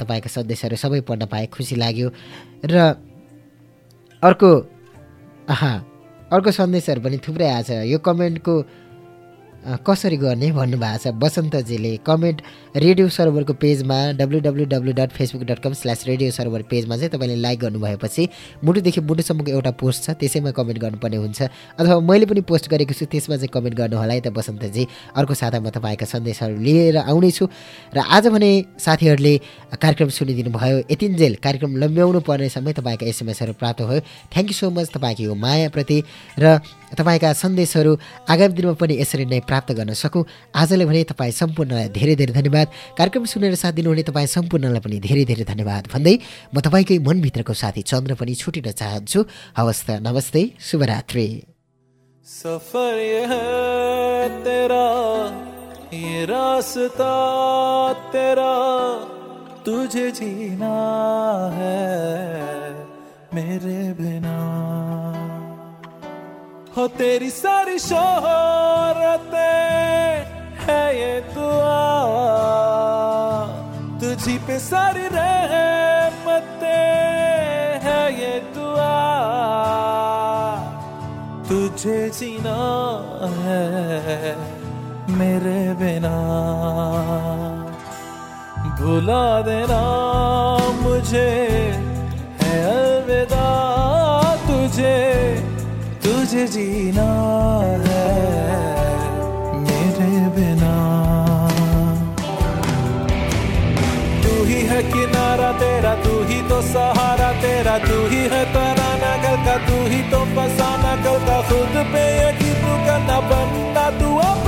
तपाईँका सन्देशहरू सबै पढ्न पाएँ खुसी लाग्यो। र अर्को अर्को सन्देशहरू पनि थुप्रै आएको छ यो कमेन्टको कसरी गर्ने भन्नुभएको छ? बसन्तजीले कमेन्ट रेडियो सर्भरको पेजमा W W W dot Facebook dot com slash radio server पेजमा चाहिँ तपाईँले लाइक गर्नुभएपछि मुटुदेखि मुटुसम्मको एउटा पोस्ट छ त्यसैमा कमेन्ट गर्नुपर्ने हुन्छ। अथवा मैले पनि पोस्ट गरेको छु त्यसमा चाहिँ कमेन्ट गर्नु होला है त बसन्तजी। अर्को सातामा तपाईँका सन्देशहरू लिएर आउनेछु। र आज भने साथीहरूले कार्यक्रम सुनिदिनु भयो यतिन्जेल कार्यक्रम लम्ब्याउनु पर्ने समय तपाईँका एसएमएसहरू प्राप्त भयो। थ्याङ्क यू सो मच तपाईँको यो मायाप्रति र तपाईँका सन्देशहरू आगामी दिनमा पनि यसरी नै प्राप्त गर्न सकौँ। आजले भने तपाईँ सम्पूर्णलाई धेरै धेरै धन्यवाद। कार्यक्रम सुनेर साथ दिनुहुने तपाईँ सम्पूर्णलाई पनि धेरै धेरै धन्यवाद भन्दै म तपाईँकै मनभित्रको साथी चन्द्र पनि छुटिन चाहन्छु। हवस् नमस्ते शुभरात्रि। सफर तेरा ये रास्ता तेरा तुझे जीना है मेरे बिना। हो तेरी सारी शोहरतें है ये दुआ। तुझी पे सारी रहमतें है ये दुआ। तुझे जीना है मेरे बिना। भुला देना मुझे है अलविदा। तुझे तुझे जीना है। बिना तू ही है किनारा, तेरा तू ही तो सहारा, तेरा तू ही है तराना गल का, तू ही तो फसाना गल का। खुद पे यकीन करना बनता, तू अपना